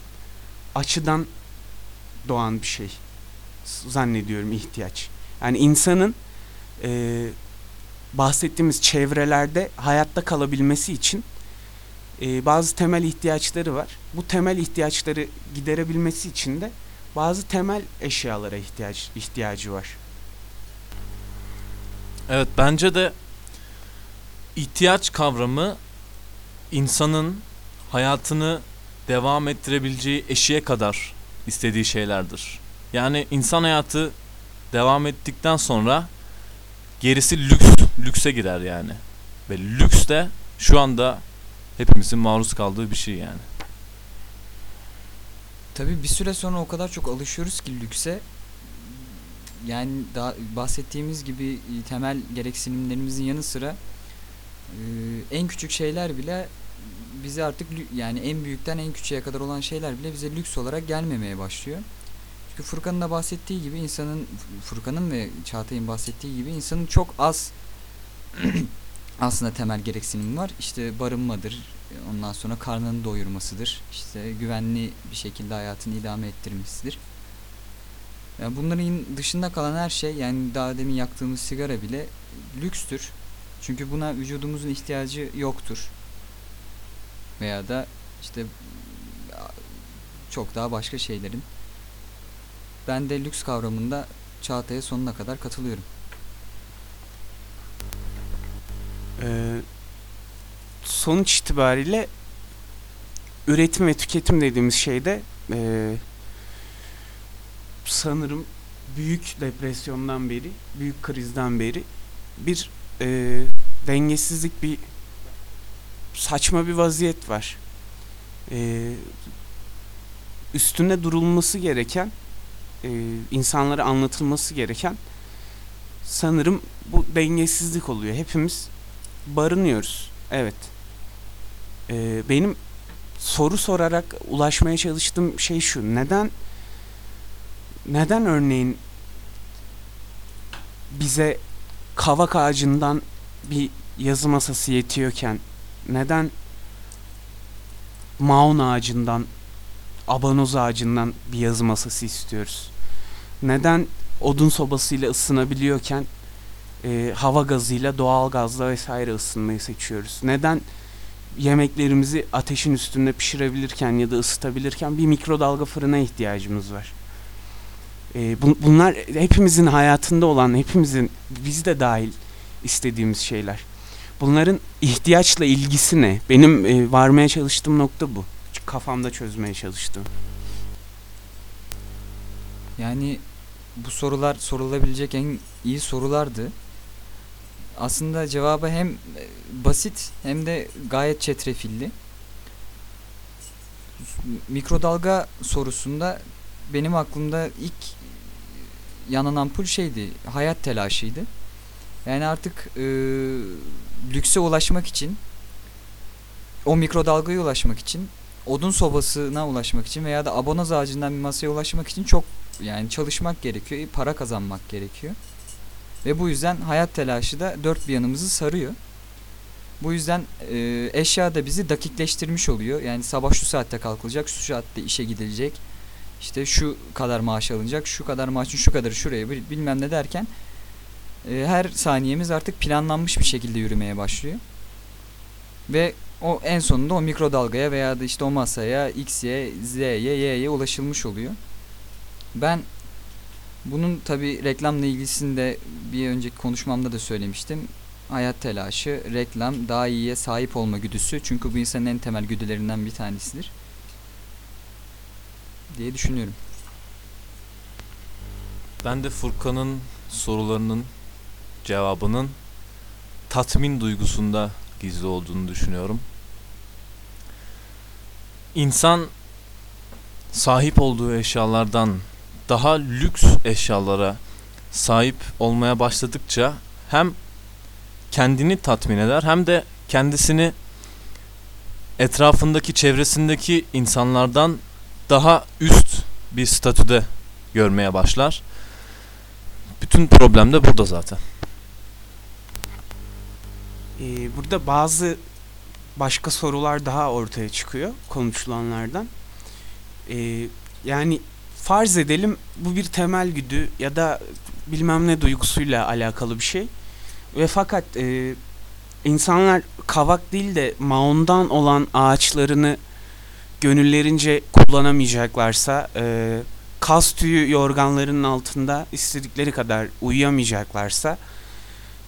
S3: açıdan doğan bir şey zannediyorum ihtiyaç. Yani insanın e, bahsettiğimiz çevrelerde hayatta kalabilmesi için e, bazı temel ihtiyaçları var. Bu temel ihtiyaçları giderebilmesi için de bazı temel eşyalara ihtiyaç ihtiyacı var.
S1: Evet bence de ihtiyaç kavramı insanın hayatını devam ettirebileceği eşiğe kadar istediği şeylerdir. Yani insan hayatı devam ettikten sonra gerisi lüks, lükse girer yani. Ve lüks de şu anda hepimizin maruz kaldığı bir şey yani.
S2: Tabii bir süre sonra o kadar çok alışıyoruz ki lükse. Yani daha bahsettiğimiz gibi temel gereksinimlerimizin yanı sıra e, en küçük şeyler bile bize artık yani en büyükten en küçüğe kadar olan şeyler bile bize lüks olarak gelmemeye başlıyor. Çünkü Furkan'ın da bahsettiği gibi insanın Furkan'ın ve Çağatay'ın bahsettiği gibi insanın çok az [CLEARS THROAT] aslında temel gereksinimi var. İşte barınmadır, ondan sonra karnını doyurmasıdır, işte güvenli bir şekilde hayatını idame ettirmesidir. Yani bunların dışında kalan her şey yani daha demin yaktığımız sigara bile lükstür. Çünkü buna vücudumuzun ihtiyacı yoktur. Veya da işte çok daha başka şeylerin. Ben de lüks kavramında Çağatay'a sonuna kadar katılıyorum.
S3: Ee, sonuç itibariyle üretim ve tüketim dediğimiz şeyde e, sanırım büyük depresyondan beri, büyük krizden beri bir e, dengesizlik, bir saçma bir vaziyet var. E, üstünde durulması gereken, e, insanlara anlatılması gereken sanırım bu dengesizlik oluyor. Hepimiz barınıyoruz. Evet. Ee, benim soru sorarak ulaşmaya çalıştığım şey şu. Neden neden örneğin bize kavak ağacından bir yazı masası yetiyorken neden maun ağacından abanoz ağacından bir yazı masası istiyoruz? Neden odun sobasıyla ısınabiliyorken e, hava gazıyla, doğal gazla vesaire ısınmayı seçiyoruz. Neden yemeklerimizi ateşin üstünde pişirebilirken ya da ısıtabilirken bir mikrodalga fırına ihtiyacımız var? E, bu- bunlar hepimizin hayatında olan, hepimizin biz de dahil istediğimiz şeyler. Bunların ihtiyaçla ilgisi ne? Benim e, varmaya çalıştığım nokta bu. Kafamda çözmeye çalıştığım.
S2: Yani bu sorular sorulabilecek en iyi sorulardı. Aslında cevabı hem e, basit hem de gayet çetrefilli. Mikrodalga sorusunda benim aklımda ilk yanan ampul şeydi, hayat telaşıydı. Yani artık e, lükse ulaşmak için, o mikrodalgaya ulaşmak için, odun sobasına ulaşmak için veya da abonoz ağacından bir masaya ulaşmak için çok yani çalışmak gerekiyor, para kazanmak gerekiyor. Ve bu yüzden hayat telaşı da dört bir yanımızı sarıyor. Bu yüzden e, eşya da bizi dakikleştirmiş oluyor. Yani sabah şu saatte kalkılacak, şu saatte işe gidilecek. İşte şu kadar maaş alınacak, şu kadar maaşın şu kadarı şuraya bil- bilmem ne derken e, her saniyemiz artık planlanmış bir şekilde yürümeye başlıyor. Ve o en sonunda o mikrodalgaya veya da işte o masaya X'ye, Z'ye, Y'ye ulaşılmış oluyor. Ben bunun tabi reklamla ilgisini de bir önceki konuşmamda da söylemiştim. Hayat telaşı, reklam, daha iyiye sahip olma güdüsü. Çünkü bu insanın en temel güdülerinden bir tanesidir. Diye düşünüyorum.
S1: Ben de Furkan'ın sorularının cevabının tatmin duygusunda gizli olduğunu düşünüyorum. İnsan sahip olduğu eşyalardan daha lüks eşyalara sahip olmaya başladıkça hem kendini tatmin eder hem de kendisini etrafındaki çevresindeki insanlardan daha üst bir statüde görmeye başlar. Bütün problem de burada zaten.
S3: Ee, burada bazı başka sorular daha ortaya çıkıyor konuşulanlardan. Ee, yani farz edelim bu bir temel güdü ya da bilmem ne duygusuyla alakalı bir şey. Ve fakat e, insanlar kavak değil de maondan olan ağaçlarını gönüllerince kullanamayacaklarsa, e, kas tüyü yorganlarının altında istedikleri kadar uyuyamayacaklarsa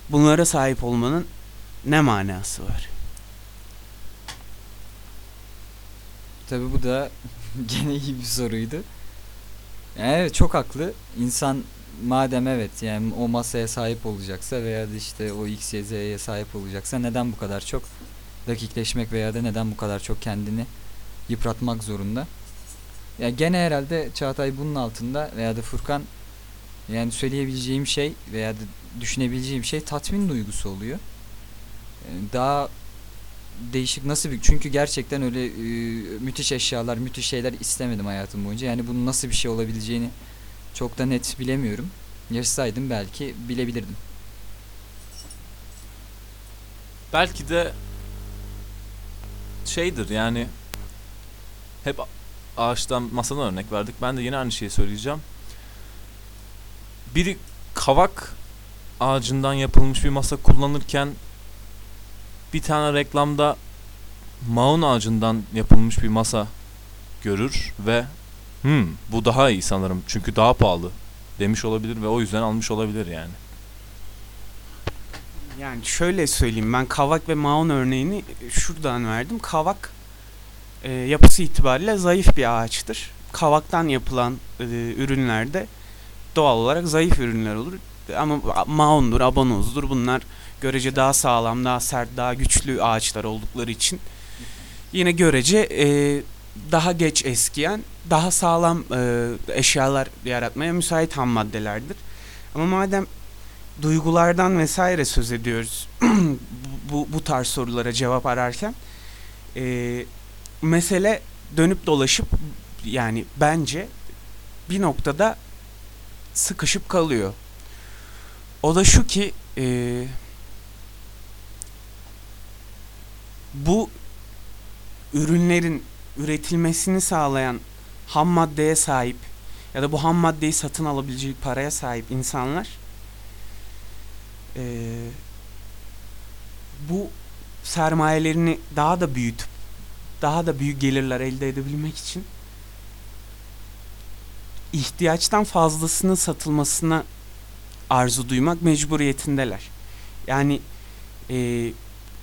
S3: bunlara sahip olmanın ne manası var?
S2: Tabi bu da [LAUGHS] gene iyi bir soruydu. Yani evet çok haklı. İnsan madem evet yani o masaya sahip olacaksa veya da işte o X, Y, Z'ye sahip olacaksa neden bu kadar çok dakikleşmek veya da neden bu kadar çok kendini yıpratmak zorunda? Ya gene herhalde Çağatay bunun altında veya da Furkan yani söyleyebileceğim şey veya da düşünebileceğim şey tatmin duygusu oluyor. Yani daha değişik nasıl bir çünkü gerçekten öyle e, müthiş eşyalar, müthiş şeyler istemedim hayatım boyunca. Yani bunun nasıl bir şey olabileceğini çok da net bilemiyorum. Yaşasaydım belki bilebilirdim.
S1: Belki de şeydir yani hep ağaçtan masadan örnek verdik. Ben de yine aynı şeyi söyleyeceğim. Biri kavak ağacından yapılmış bir masa kullanırken bir tane reklamda maun ağacından yapılmış bir masa görür ve hmm, bu daha iyi sanırım çünkü daha pahalı demiş olabilir ve o yüzden almış olabilir yani.
S3: Yani şöyle söyleyeyim ben kavak ve maun örneğini şuradan verdim. Kavak e, yapısı itibariyle zayıf bir ağaçtır. Kavaktan yapılan e, ürünlerde doğal olarak zayıf ürünler olur. Ama maundur, abanozdur bunlar görece daha sağlam, daha sert, daha güçlü ağaçlar oldukları için yine görece e, daha geç eskiyen, daha sağlam e, eşyalar yaratmaya müsait ham maddelerdir. Ama madem duygulardan vesaire söz ediyoruz [CLEARS THROAT] bu, bu, tarz sorulara cevap ararken e, mesele dönüp dolaşıp yani bence bir noktada sıkışıp kalıyor. O da şu ki e, bu ürünlerin üretilmesini sağlayan ham maddeye sahip ya da bu ham maddeyi satın alabilecek paraya sahip insanlar e, bu sermayelerini daha da büyütüp daha da büyük gelirler elde edebilmek için ihtiyaçtan fazlasının satılmasına arzu duymak mecburiyetindeler. Yani e,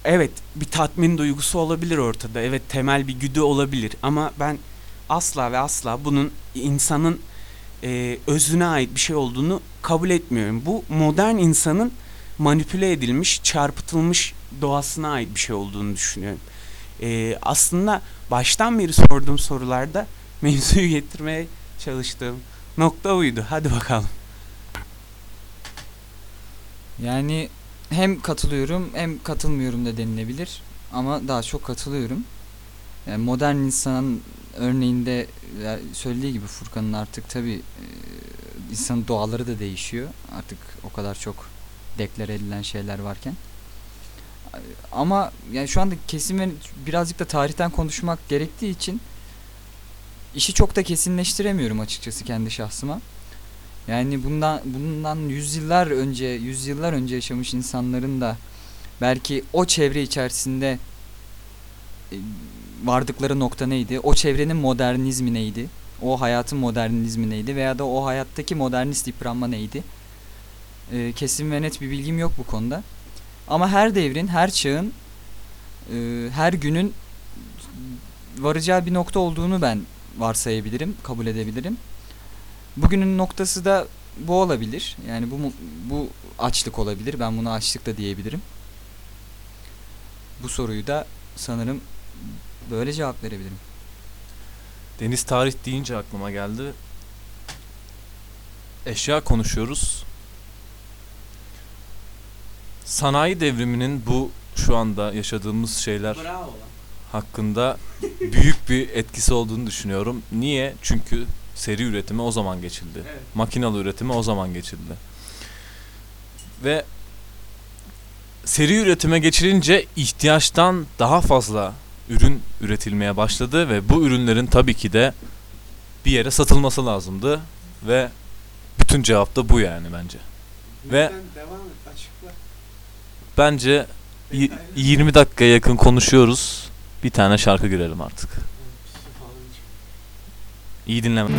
S3: evet bir tatmin duygusu olabilir ortada. Evet temel bir güdü olabilir ama ben asla ve asla bunun insanın e, özüne ait bir şey olduğunu kabul etmiyorum. Bu modern insanın manipüle edilmiş, çarpıtılmış doğasına ait bir şey olduğunu düşünüyorum. E, aslında baştan beri sorduğum sorularda [LAUGHS] mevzuyu getirmeye çalıştığım nokta buydu. Hadi bakalım.
S2: Yani hem katılıyorum hem katılmıyorum da denilebilir. Ama daha çok katılıyorum. Yani modern insanın örneğinde söylediği gibi Furkan'ın artık tabi insanın doğaları da değişiyor. Artık o kadar çok deklar edilen şeyler varken. Ama yani şu anda kesin ve birazcık da tarihten konuşmak gerektiği için işi çok da kesinleştiremiyorum açıkçası kendi şahsıma. Yani bundan bundan yüzyıllar önce, yüzyıllar önce yaşamış insanların da belki o çevre içerisinde e, vardıkları nokta neydi? O çevrenin modernizmi neydi? O hayatın modernizmi neydi? Veya da o hayattaki modernist yıpranma neydi? Ee, kesin ve net bir bilgim yok bu konuda. Ama her devrin, her çağın, e, her günün varacağı bir nokta olduğunu ben varsayabilirim, kabul edebilirim. Bugünün noktası da bu olabilir. Yani bu bu açlık olabilir. Ben buna açlık da diyebilirim. Bu soruyu da sanırım böyle cevap verebilirim.
S1: Deniz tarih deyince aklıma geldi. Eşya konuşuyoruz. Sanayi devriminin bu şu anda yaşadığımız şeyler
S3: Bravo.
S1: hakkında büyük bir etkisi olduğunu düşünüyorum. Niye? Çünkü seri üretime o zaman geçildi.
S3: Evet.
S1: Makinalı üretime o zaman geçildi. Ve seri üretime geçilince ihtiyaçtan daha fazla ürün üretilmeye başladı ve bu ürünlerin tabii ki de bir yere satılması lazımdı ve bütün cevap da bu yani bence. Ve-
S3: devam et açıkla.
S1: Bence y- 20 dakikaya yakın konuşuyoruz. Bir tane şarkı girelim artık. İyi dinleme.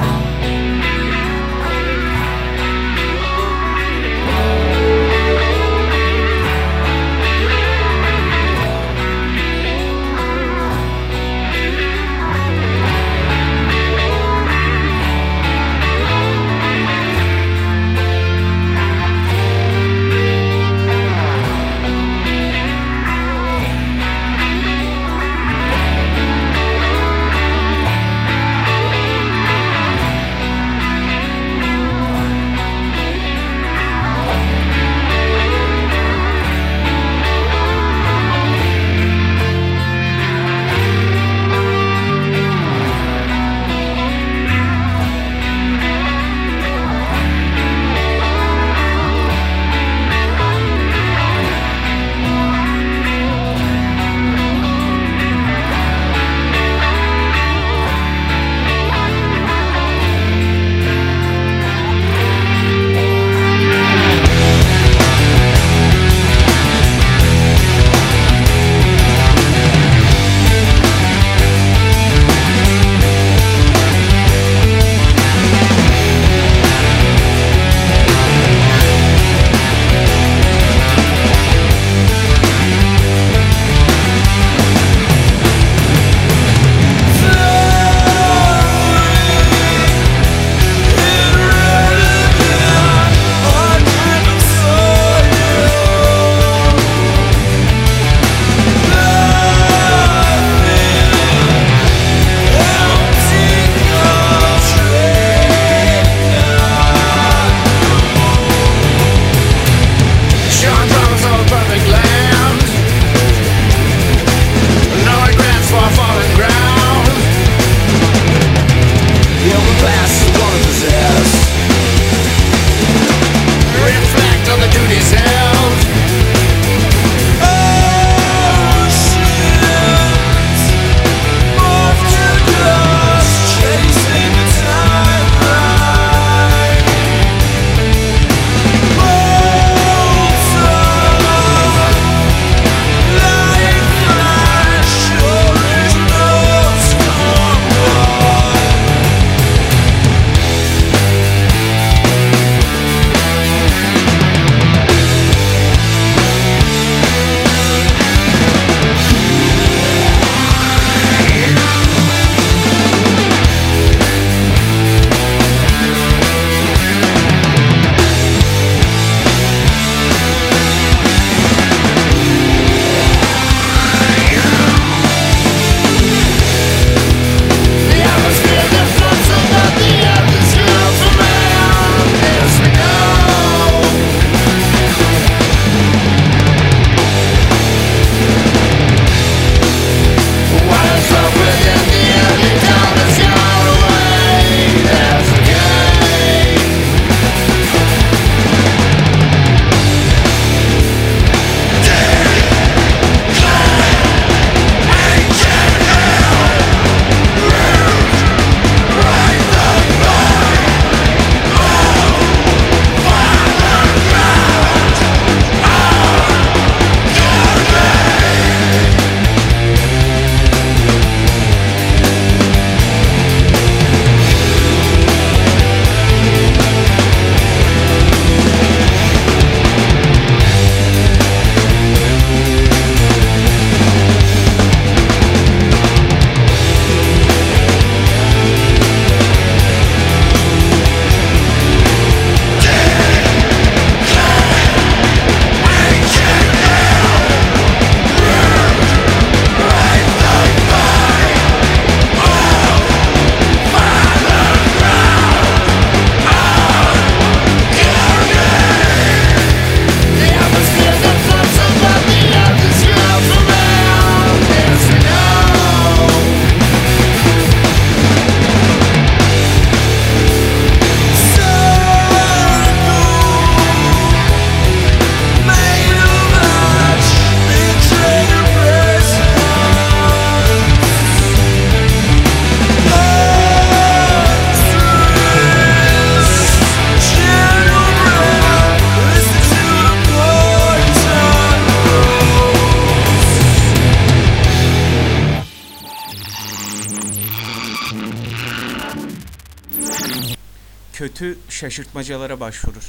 S3: Şaşırtmacalara başvurur.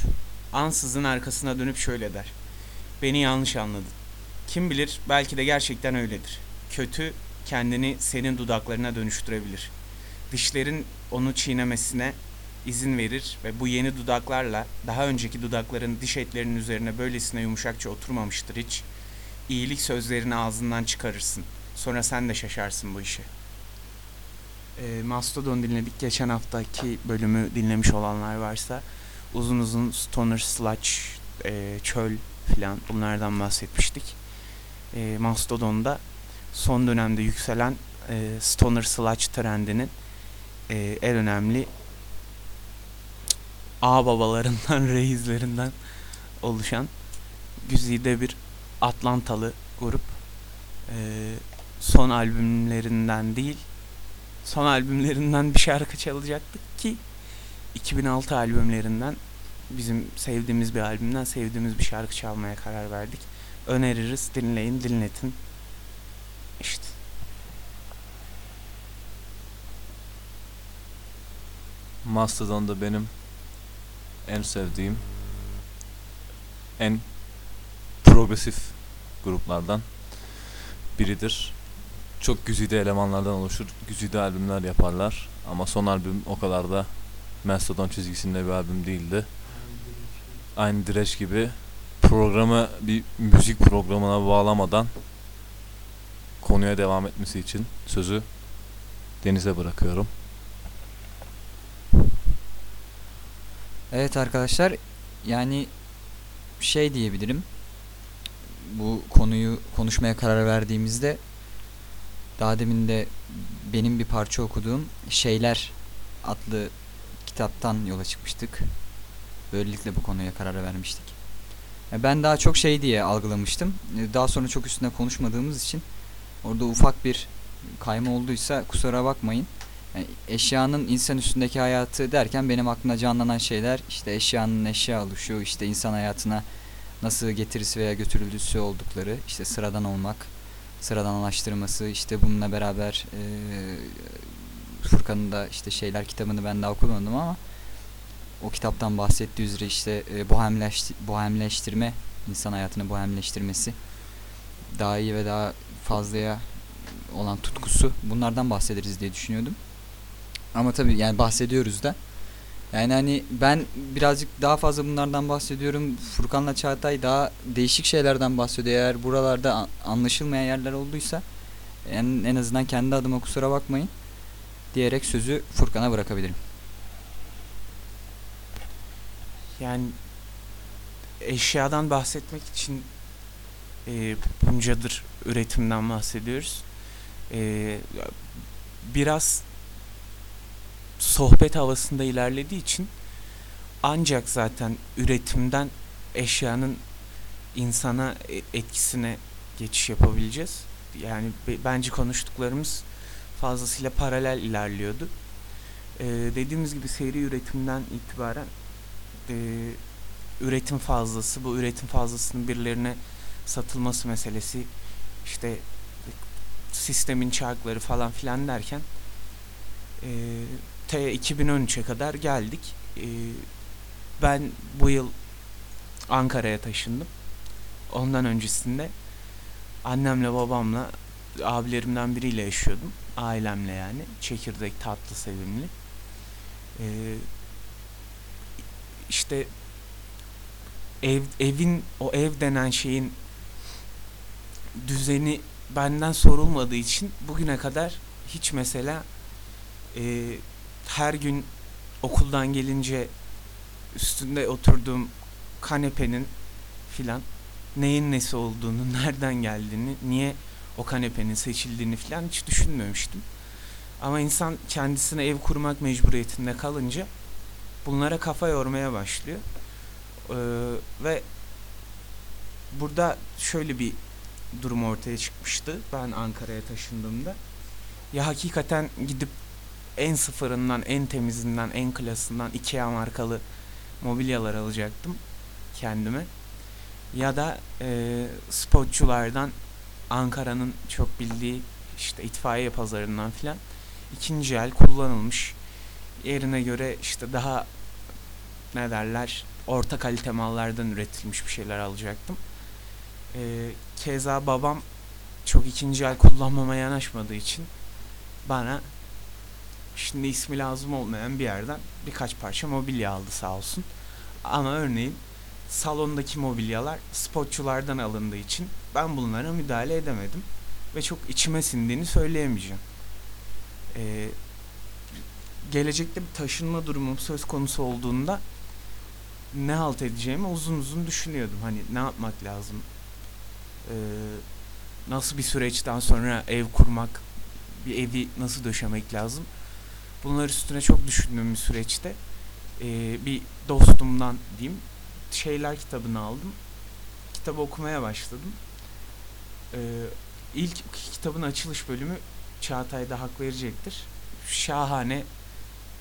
S3: Ansızın arkasına dönüp şöyle der. Beni yanlış anladın. Kim bilir belki de gerçekten öyledir. Kötü kendini senin dudaklarına dönüştürebilir. Dişlerin onu çiğnemesine izin verir ve bu yeni dudaklarla daha önceki dudakların diş etlerinin üzerine böylesine yumuşakça oturmamıştır hiç. İyilik sözlerini ağzından çıkarırsın. Sonra sen de şaşarsın bu işe. E, Mastodon dinledik. Geçen haftaki bölümü dinlemiş olanlar varsa uzun uzun Stoner Sludge, e, Çöl filan bunlardan bahsetmiştik. E, Mastodon'da son dönemde yükselen e, Stoner Sludge trendinin e, en önemli ağ babalarından, [LAUGHS] reizlerinden oluşan güzide bir Atlantalı grup. E, son albümlerinden değil, son albümlerinden bir şarkı çalacaktık ki 2006 albümlerinden bizim sevdiğimiz bir albümden sevdiğimiz bir şarkı çalmaya karar verdik. Öneririz, dinleyin, dinletin. İşte.
S1: Mastodon da benim en sevdiğim, en progresif gruplardan biridir. Çok güzide elemanlardan oluşur, güzide albümler yaparlar. Ama son albüm o kadar da Mastodon çizgisinde bir albüm değildi. Aynı Direç gibi programı bir müzik programına bağlamadan konuya devam etmesi için sözü Deniz'e bırakıyorum.
S2: Evet arkadaşlar yani şey diyebilirim. Bu konuyu konuşmaya karar verdiğimizde daha demin de benim bir parça okuduğum Şeyler adlı kitaptan yola çıkmıştık. Böylelikle bu konuya karar vermiştik. Ben daha çok şey diye algılamıştım. E, Daha sonra çok üstüne konuşmadığımız için orada ufak bir kayma olduysa kusura bakmayın. Yani eşyanın insan üstündeki hayatı derken benim aklımda canlanan şeyler işte eşyanın eşya oluşu, işte insan hayatına nasıl getirisi veya götürüldüsü oldukları, işte sıradan olmak, sıradanlaştırması, işte bununla beraber eee Furkan'ın da işte şeyler kitabını ben daha okumadım ama o kitaptan bahsettiği üzere işte e, bohemleşti- bohemleştirme, insan hayatını bohemleştirmesi, daha iyi ve daha fazlaya olan tutkusu bunlardan bahsederiz diye düşünüyordum. Ama tabii yani bahsediyoruz da. Yani hani ben birazcık daha fazla bunlardan bahsediyorum. Furkan'la Çağatay daha değişik şeylerden bahsediyor. Eğer buralarda an- anlaşılmayan yerler olduysa en, en azından kendi adıma kusura bakmayın diyerek sözü Furkan'a bırakabilirim.
S3: Yani eşyadan bahsetmek için e, buncadır üretimden bahsediyoruz. E, biraz sohbet havasında ilerlediği için ancak zaten üretimden eşyanın insana e- etkisine geçiş yapabileceğiz. Yani be- bence konuştuklarımız fazlasıyla paralel ilerliyordu. E, dediğimiz gibi seri üretimden itibaren e, üretim fazlası, bu üretim fazlasının birilerine satılması meselesi, işte sistemin çarkları falan filan derken e, T 2013'e kadar geldik. E, ben bu yıl Ankara'ya taşındım. Ondan öncesinde annemle babamla abilerimden biriyle yaşıyordum. Ailemle yani. Çekirdek tatlı sevimli. Ee, işte ev evin o ev denen şeyin düzeni benden sorulmadığı için bugüne kadar hiç mesela e, her gün okuldan gelince üstünde oturduğum kanepenin filan neyin nesi olduğunu, [LAUGHS] nereden geldiğini, niye o kanepenin seçildiğini filan hiç düşünmemiştim. Ama insan kendisine ev kurmak mecburiyetinde kalınca bunlara kafa yormaya başlıyor. Ee, ve burada şöyle bir durum ortaya çıkmıştı ben Ankara'ya taşındığımda. Ya hakikaten gidip en sıfırından, en temizinden, en klasından Ikea markalı mobilyalar alacaktım kendime. Ya da e, spotçulardan Ankara'nın çok bildiği işte itfaiye pazarından filan ikinci el kullanılmış yerine göre işte daha ne derler orta kalite mallardan üretilmiş bir şeyler alacaktım. Ee, keza babam çok ikinci el kullanmama yanaşmadığı için bana şimdi ismi lazım olmayan bir yerden birkaç parça mobilya aldı sağ olsun. Ama örneğin salondaki mobilyalar spotçulardan alındığı için ben bunlara müdahale edemedim ve çok içime sindiğini söyleyemeyeceğim. Ee, gelecekte bir taşınma durumum söz konusu olduğunda ne halt edeceğimi uzun uzun düşünüyordum. Hani ne yapmak lazım? Ee, nasıl bir süreçten sonra ev kurmak, bir evi nasıl döşemek lazım? Bunlar üstüne çok düşündüğüm bir süreçte ee, bir dostumdan diyeyim şeyler kitabını aldım. Kitabı okumaya başladım. Ee, ilk kitabın açılış bölümü Çağatay'da hak verecektir. Şahane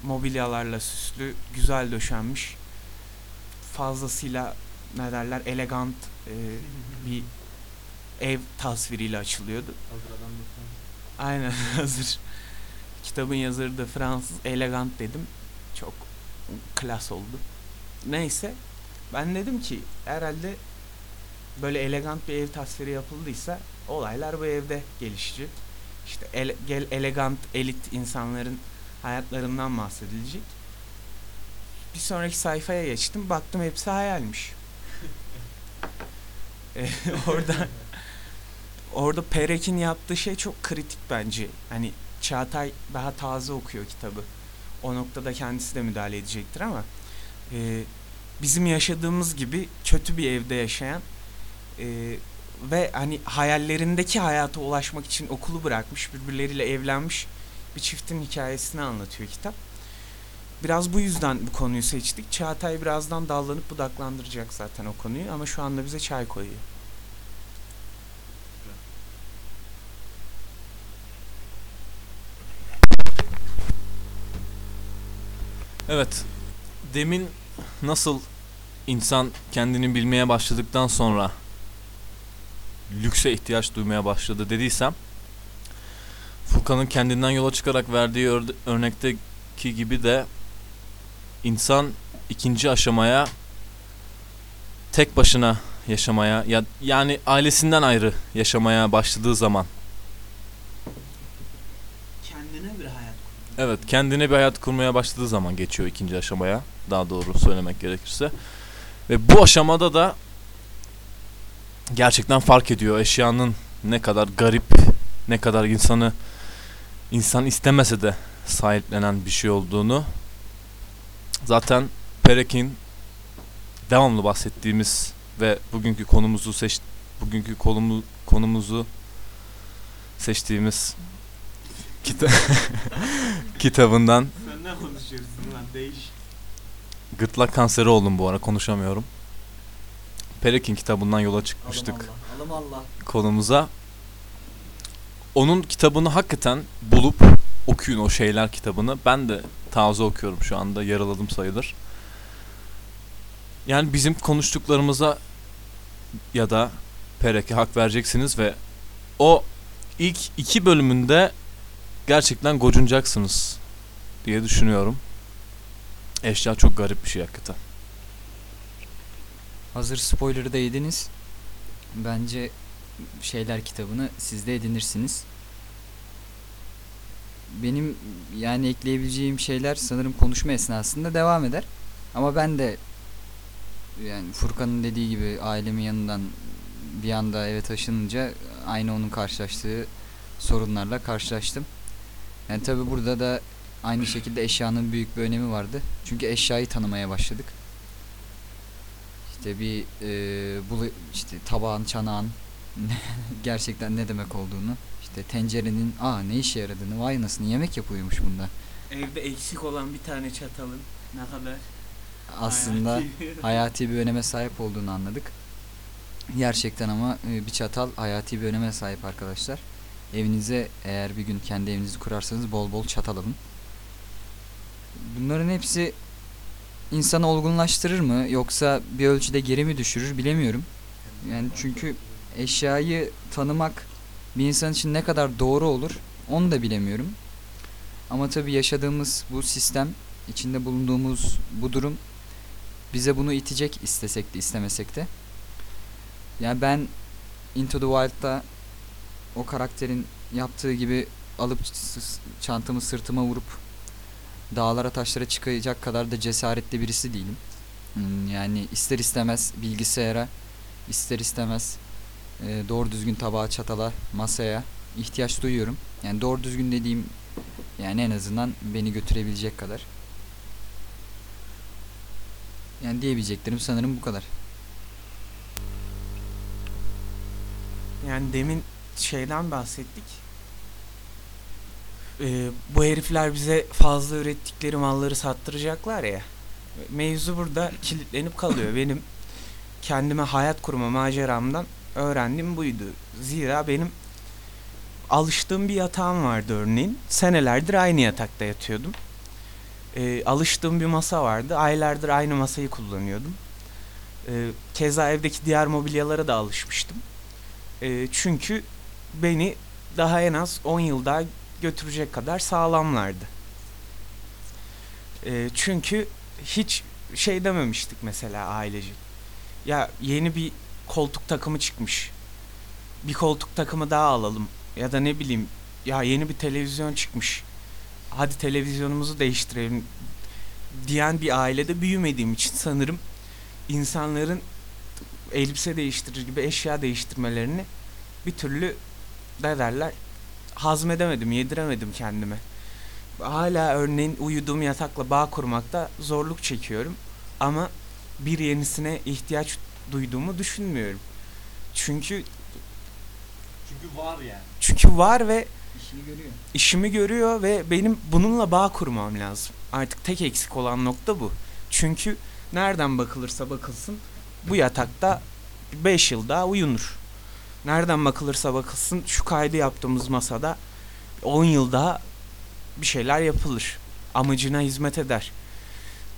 S3: mobilyalarla süslü, güzel döşenmiş. Fazlasıyla ne derler elegant e, [LAUGHS] bir ev tasviriyle açılıyordu. Aynen [LAUGHS] hazır. Kitabın yazarı da Fransız. Elegant dedim. Çok klas oldu. Neyse. Ben dedim ki herhalde böyle elegant bir ev tasviri yapıldıysa olaylar bu evde gelişecek. İşte ele, gel, elegant, elit insanların hayatlarından bahsedilecek. Bir sonraki sayfaya geçtim. Baktım hepsi hayalmiş. [LAUGHS] E, orada orada Perek'in yaptığı şey çok kritik bence. Hani Çağatay daha taze okuyor kitabı. O noktada kendisi de müdahale edecektir ama e, bizim yaşadığımız gibi kötü bir evde yaşayan e, ve hani hayallerindeki hayata ulaşmak için okulu bırakmış, birbirleriyle evlenmiş bir çiftin hikayesini anlatıyor kitap. Biraz bu yüzden bu konuyu seçtik. Çağatay birazdan dallanıp budaklandıracak zaten o konuyu ama şu anda bize çay koyuyor.
S1: Evet. Demin nasıl insan kendini bilmeye başladıktan sonra lükse ihtiyaç duymaya başladı dediysem Furkan'ın kendinden yola çıkarak verdiği ör- örnekteki gibi de insan ikinci aşamaya tek başına yaşamaya ya yani ailesinden ayrı yaşamaya başladığı zaman
S3: Kendine bir hayat
S1: Evet, kendine bir hayat kurmaya başladığı zaman geçiyor ikinci aşamaya. Daha doğru söylemek gerekirse. Ve bu aşamada da gerçekten fark ediyor eşyanın ne kadar garip, ne kadar insanı insan istemese de sahiplenen bir şey olduğunu. Zaten Perek'in devamlı bahsettiğimiz ve bugünkü konumuzu seç bugünkü konumu, konumuzu seçtiğimiz kita [LAUGHS] kitabından
S3: Sen ne konuşuyorsun lan değiş.
S1: gırtlak kanseri oldum bu ara konuşamıyorum. Perek'in kitabından yola çıkmıştık
S2: Alım Allah.
S1: konumuza. Onun kitabını hakikaten bulup okuyun o şeyler kitabını. Ben de taze okuyorum şu anda yaraladım sayılır. Yani bizim konuştuklarımıza ya da Perek'e hak vereceksiniz ve o ilk iki bölümünde gerçekten gocunacaksınız diye düşünüyorum. Eşya çok garip bir şey hakikaten.
S2: Hazır spoiler'ı da yediniz. Bence şeyler kitabını siz de edinirsiniz. Benim yani ekleyebileceğim şeyler sanırım konuşma esnasında devam eder. Ama ben de yani Furkan'ın dediği gibi ailemin yanından bir anda eve taşınınca aynı onun karşılaştığı sorunlarla karşılaştım. Yani tabi burada da aynı şekilde eşyanın büyük bir önemi vardı. Çünkü eşyayı tanımaya başladık. İşte bir e, bulu işte tabağın, çanağın [LAUGHS] gerçekten ne demek olduğunu, işte tencerenin aa ne işe yaradığını, vay anasını yemek yapıyormuş bunda.
S3: Evde eksik olan bir tane çatalın ne kadar
S2: Aslında
S3: hayati- [LAUGHS]
S2: hayati bir öneme sahip olduğunu anladık. Gerçekten ama e, bir çatal hayati bir öneme sahip arkadaşlar. Evinize eğer bir gün kendi evinizi kurarsanız bol bol çatal alın. Bunların hepsi insanı olgunlaştırır mı yoksa bir ölçüde geri mi düşürür bilemiyorum. Yani çünkü eşyayı tanımak bir insan için ne kadar doğru olur onu da bilemiyorum. Ama tabii yaşadığımız bu sistem, içinde bulunduğumuz bu durum bize bunu itecek istesek de istemesek de. Yani ben Into the Wild'da o karakterin yaptığı gibi alıp çantamı sırtıma vurup dağlara taşlara çıkacak kadar da cesaretli birisi değilim. Hmm, Yani ister istemez bilgisayara, ister istemez e, doğru düzgün tabağa, çatala, masaya ihtiyaç duyuyorum. Yani doğru düzgün dediğim yani en azından beni götürebilecek kadar. Yani diyebileceklerim sanırım bu kadar.
S3: Yani demin şeyden bahsettik. Ee, bu herifler bize fazla ürettikleri malları sattıracaklar ya. Mevzu burada kilitlenip kalıyor. [LAUGHS] Benim kendime hayat kurma maceramdan öğrendiğim buydu. Zira benim alıştığım bir yatağım vardı örneğin. Senelerdir aynı yatakta yatıyordum. Ee, alıştığım bir masa vardı. Aylardır aynı masayı kullanıyordum. Ee, keza evdeki diğer mobilyalara da alışmıştım. Ee, çünkü beni daha en az 10 yıl daha götürecek kadar sağlamlardı. Ee, çünkü hiç şey dememiştik mesela ailece. Ya yeni bir koltuk takımı çıkmış. Bir koltuk takımı daha alalım. Ya da ne bileyim ya yeni bir televizyon çıkmış. Hadi televizyonumuzu değiştirelim diyen bir ailede büyümediğim için sanırım insanların elbise değiştirir gibi eşya değiştirmelerini bir türlü ne derler hazmedemedim, yediremedim kendime. Hala örneğin uyuduğum yatakla bağ kurmakta zorluk çekiyorum ama bir yenisine ihtiyaç duyduğumu düşünmüyorum. Çünkü
S1: Çünkü var yani.
S3: çünkü var ve
S2: İşini görüyor.
S3: işimi görüyor ve benim bununla bağ kurmam lazım. Artık tek eksik olan nokta bu. Çünkü nereden bakılırsa bakılsın bu yatakta 5 yıl daha uyunur. Nereden bakılırsa bakılsın şu kaydı yaptığımız masada 10 yıl daha bir şeyler yapılır. Amacına hizmet eder.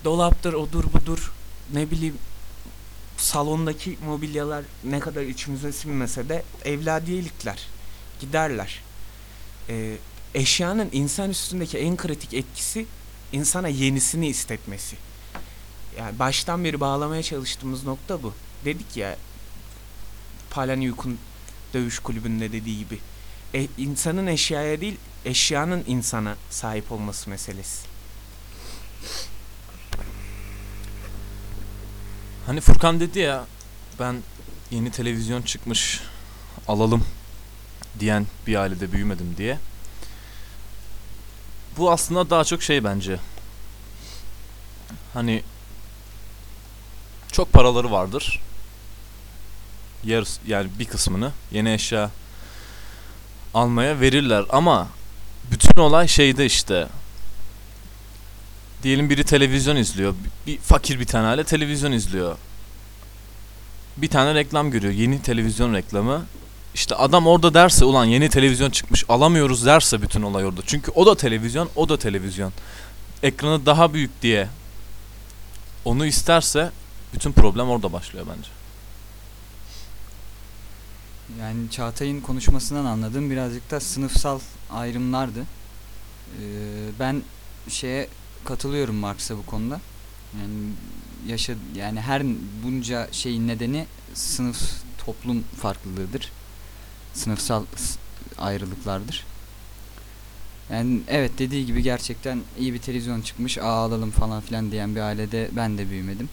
S3: Dolaptır, odur budur, ne bileyim salondaki mobilyalar ne kadar içimize sinmese de evladiyelikler. Giderler. Ee, eşyanın insan üstündeki en kritik etkisi insana yenisini istetmesi. Yani baştan beri bağlamaya çalıştığımız nokta bu. Dedik ya Palaniuk'un dövüş kulübünde dediği gibi. E, insanın eşyaya değil, eşyanın insana sahip olması meselesi.
S1: Hani Furkan dedi ya ben yeni televizyon çıkmış alalım diyen bir ailede büyümedim diye. Bu aslında daha çok şey bence. Hani çok paraları vardır. Yarısı yani bir kısmını yeni eşya almaya verirler ama bütün olay şeyde işte diyelim biri televizyon izliyor. Bir fakir bir tane aile televizyon izliyor. Bir tane reklam görüyor. Yeni televizyon reklamı. İşte adam orada derse ulan yeni televizyon çıkmış alamıyoruz derse bütün olay orada. Çünkü o da televizyon, o da televizyon. Ekranı daha büyük diye onu isterse bütün problem orada başlıyor bence.
S2: Yani Çağatay'ın konuşmasından anladığım birazcık da sınıfsal ayrımlardı. Ee, ben şeye katılıyorum Marx'a bu konuda. Yani yaşa yani her bunca şeyin nedeni sınıf toplum farklılığıdır. Sınıfsal ayrılıklardır. Yani evet dediği gibi gerçekten iyi bir televizyon çıkmış aa alalım falan filan diyen bir ailede ben de büyümedim.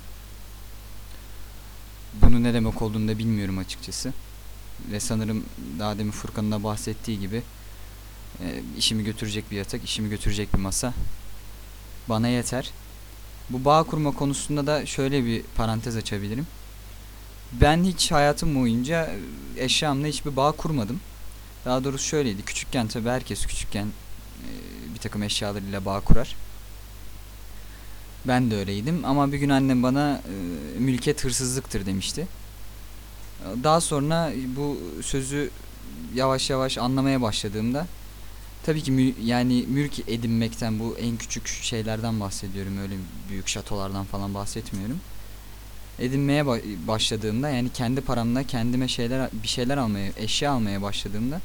S2: Bunun ne demek olduğunu da bilmiyorum açıkçası. Ve sanırım daha demin Furkan'ın da bahsettiği gibi e, işimi götürecek bir yatak, işimi götürecek bir masa bana yeter. Bu bağ kurma konusunda da şöyle bir parantez açabilirim. Ben hiç hayatım boyunca eşyamla hiçbir bağ kurmadım. Daha doğrusu şöyleydi. Küçükken tabii herkes küçükken e, bir takım eşyalarıyla bağ kurar. Ben de öyleydim ama bir gün annem bana e, mülkiyet hırsızlıktır demişti. Daha sonra bu sözü yavaş yavaş anlamaya başladığımda tabii ki mül- yani mülk edinmekten bu en küçük şeylerden bahsediyorum öyle büyük şatolardan falan bahsetmiyorum. Edinmeye ba- başladığımda yani kendi paramla kendime şeyler bir şeyler almaya eşya almaya başladığımda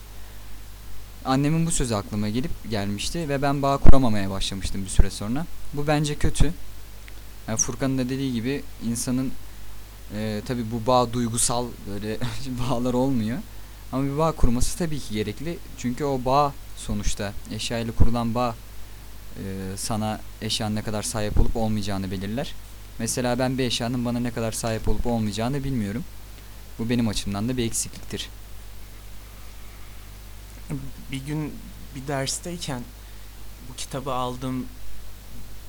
S2: annemin bu sözü aklıma gelip gelmişti ve ben bağ kuramamaya başlamıştım bir süre sonra. Bu bence kötü. Yani Furkan'ın da dediği gibi insanın e, tabi bu bağ duygusal böyle [LAUGHS] bağlar olmuyor. Ama bir bağ kurması tabii ki gerekli. Çünkü o bağ sonuçta eşya ile kurulan bağ e, sana eşyanın ne kadar sahip olup olmayacağını belirler. Mesela ben bir eşyanın bana ne kadar sahip olup olmayacağını bilmiyorum. Bu benim açımdan da bir eksikliktir.
S3: bir gün bir dersteyken bu kitabı aldım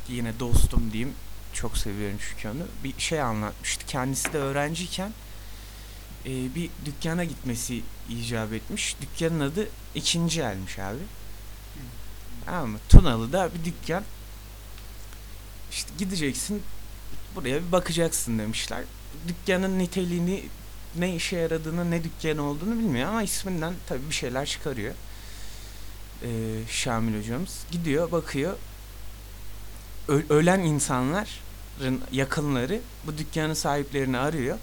S3: yine dostum diyeyim çok seviyorum çünkü onu bir şey anlatmıştı. Kendisi de öğrenciyken e, bir dükkana gitmesi icap etmiş. Dükkanın adı ikinci elmiş abi. Tamam mı? Tunalı'da bir dükkan. İşte gideceksin buraya bir bakacaksın demişler. Dükkanın niteliğini ne işe yaradığını ne dükkan olduğunu bilmiyor ama isminden tabii bir şeyler çıkarıyor. Ee, Şamil hocamız gidiyor bakıyor. Ölen insanların yakınları bu dükkanın sahiplerini arıyor.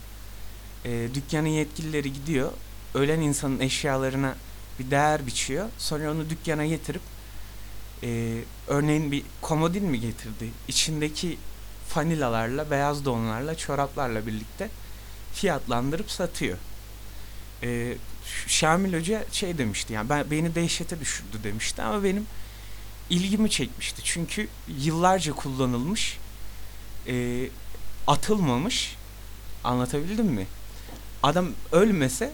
S3: Ee, dükkanın yetkilileri gidiyor ölen insanın eşyalarına bir değer biçiyor. Sonra onu dükkana getirip e, örneğin bir komodin mi getirdi? İçindeki fanilalarla, beyaz donlarla, çoraplarla birlikte fiyatlandırıp satıyor. Ş- Şamil Hoca şey demişti yani ben beni dehşete düşürdü demişti ama benim ilgimi çekmişti. Çünkü yıllarca kullanılmış, e, atılmamış. Anlatabildim mi? Adam ölmese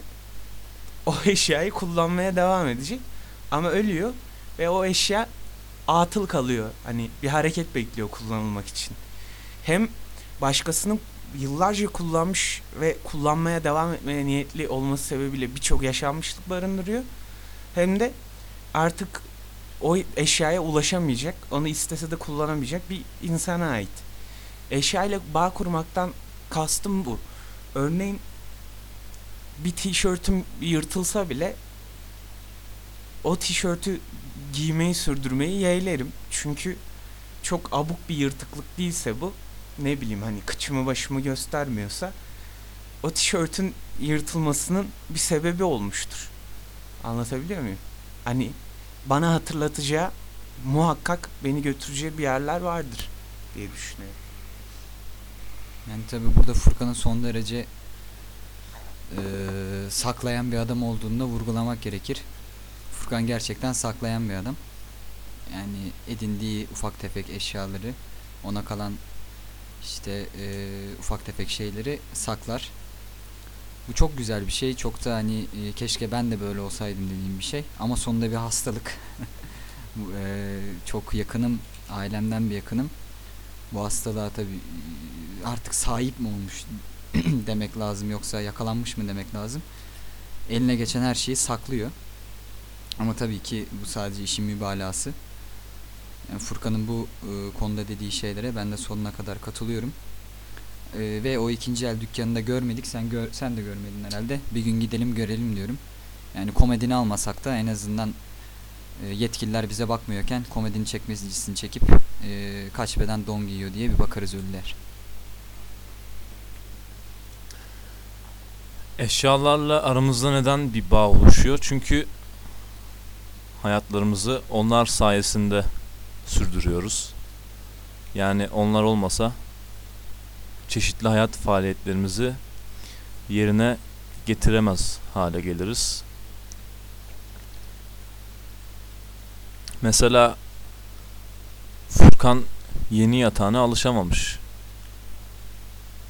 S3: o eşyayı kullanmaya devam edecek ama ölüyor ve o eşya atıl kalıyor. Hani bir hareket bekliyor kullanılmak için. Hem başkasının yıllarca kullanmış ve kullanmaya devam etmeye niyetli olması sebebiyle birçok yaşanmışlık barındırıyor. Hem de artık o eşyaya ulaşamayacak, onu istese de kullanamayacak bir insana ait. Eşyayla bağ kurmaktan kastım bu. Örneğin bir tişörtüm yırtılsa bile o tişörtü giymeyi sürdürmeyi yeğlerim. Çünkü çok abuk bir yırtıklık değilse bu ne bileyim hani kıçımı başımı göstermiyorsa o tişörtün yırtılmasının bir sebebi olmuştur. Anlatabiliyor muyum? Hani bana hatırlatacağı muhakkak beni götüreceği bir yerler vardır diye düşünüyorum.
S2: Yani tabi burada Furkan'ın son derece eee, saklayan bir adam olduğunu da vurgulamak gerekir. Furkan gerçekten saklayan bir adam. Yani edindiği ufak tefek eşyaları, ona kalan işte eee, ufak tefek şeyleri saklar. Bu çok güzel bir şey. Çok da hani e, keşke ben de böyle olsaydım dediğim bir şey. Ama sonunda bir hastalık. [LAUGHS] Eee, çok yakınım, ailemden bir yakınım. Bu hastalığa tabi artık sahip mi olmuş [CLEARS THROAT] demek lazım yoksa yakalanmış mı demek lazım. Eline geçen her şeyi saklıyor. Ama tabii ki bu sadece işin mübalağası. Yani Furkan'ın bu e, konuda dediği şeylere ben de sonuna kadar katılıyorum. E, ve o ikinci el dükkanında görmedik. Sen gör, sen de görmedin herhalde. Bir gün gidelim görelim diyorum. Yani komedini almasak da en azından e, yetkililer bize bakmıyorken komedini çekmesini çekip e, kaç beden don giyiyor diye bir bakarız ölüler.
S1: Eşyalarla aramızda neden bir bağ oluşuyor? Çünkü hayatlarımızı onlar sayesinde sürdürüyoruz. Yani onlar olmasa çeşitli hayat faaliyetlerimizi yerine getiremez hale geliriz. Mesela Furkan yeni yatağına alışamamış.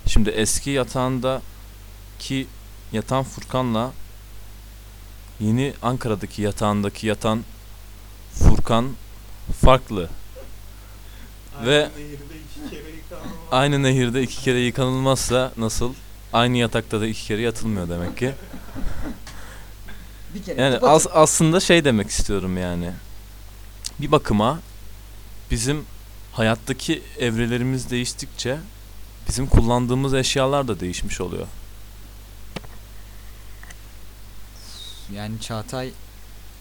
S1: Şimdi eski yatağındaki yatan Furkan'la yeni Ankara'daki yatağındaki yatan Furkan farklı. Ve aynı nehirde iki kere yıkanılmazsa nasıl? Aynı yatakta da iki kere yatılmıyor demek ki.
S2: Bir kere
S1: Yani as- aslında şey demek istiyorum yani. Bir bakıma bizim hayattaki evrelerimiz değiştikçe bizim kullandığımız eşyalar da değişmiş oluyor.
S2: Yani Çağatay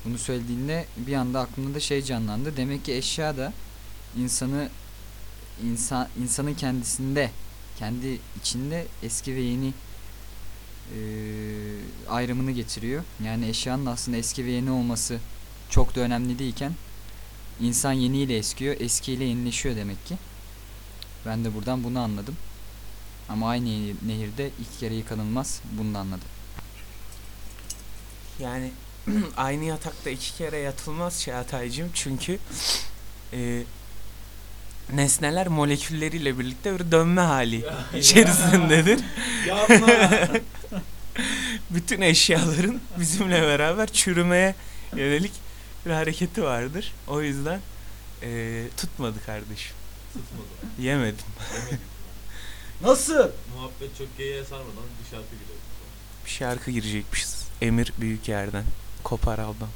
S2: bunu söylediğinde bir anda aklımda da şey canlandı. Demek ki eşya da insanı insan insanın kendisinde kendi içinde eski ve yeni eee, ayrımını getiriyor. Yani eşyanın aslında eski ve yeni olması çok da önemli değilken insan yeniyle eskiyor, eskiyle yenileşiyor demek ki. Ben de buradan bunu anladım. Ama aynı nehir- nehirde iki kere yıkanılmaz. Bunu da anladım.
S3: Yani [CLEARS THROAT] aynı yatakta iki kere yatılmaz Çağatay'cığım çünkü e, nesneler molekülleriyle birlikte bir dönme hali [LAUGHS] içerisindedir. [LAUGHS] Bütün eşyaların bizimle beraber çürümeye yönelik bir hareketi vardır. O yüzden e, tutmadı kardeşim. Yemedim. [LAUGHS]
S1: Nasıl? Muhabbet çok geyiğe sarmadan bir şarkı gidelim.
S3: Bir şarkı girecekmişiz. Emir büyük yerden. Kopar albam.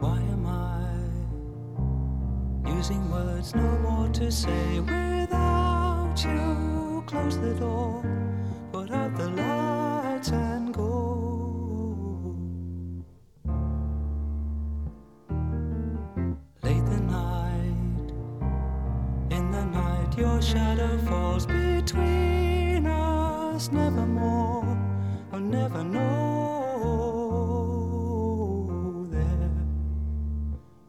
S5: Why am I using words no more to say without you? Close the door, put out the lights us. Nevermore, I'll never know there.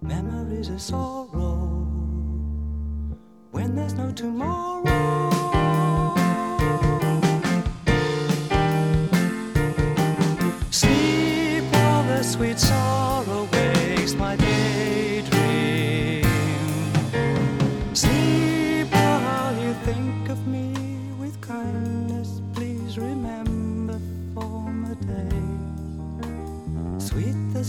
S5: Memories of sorrow when there's no tomorrow.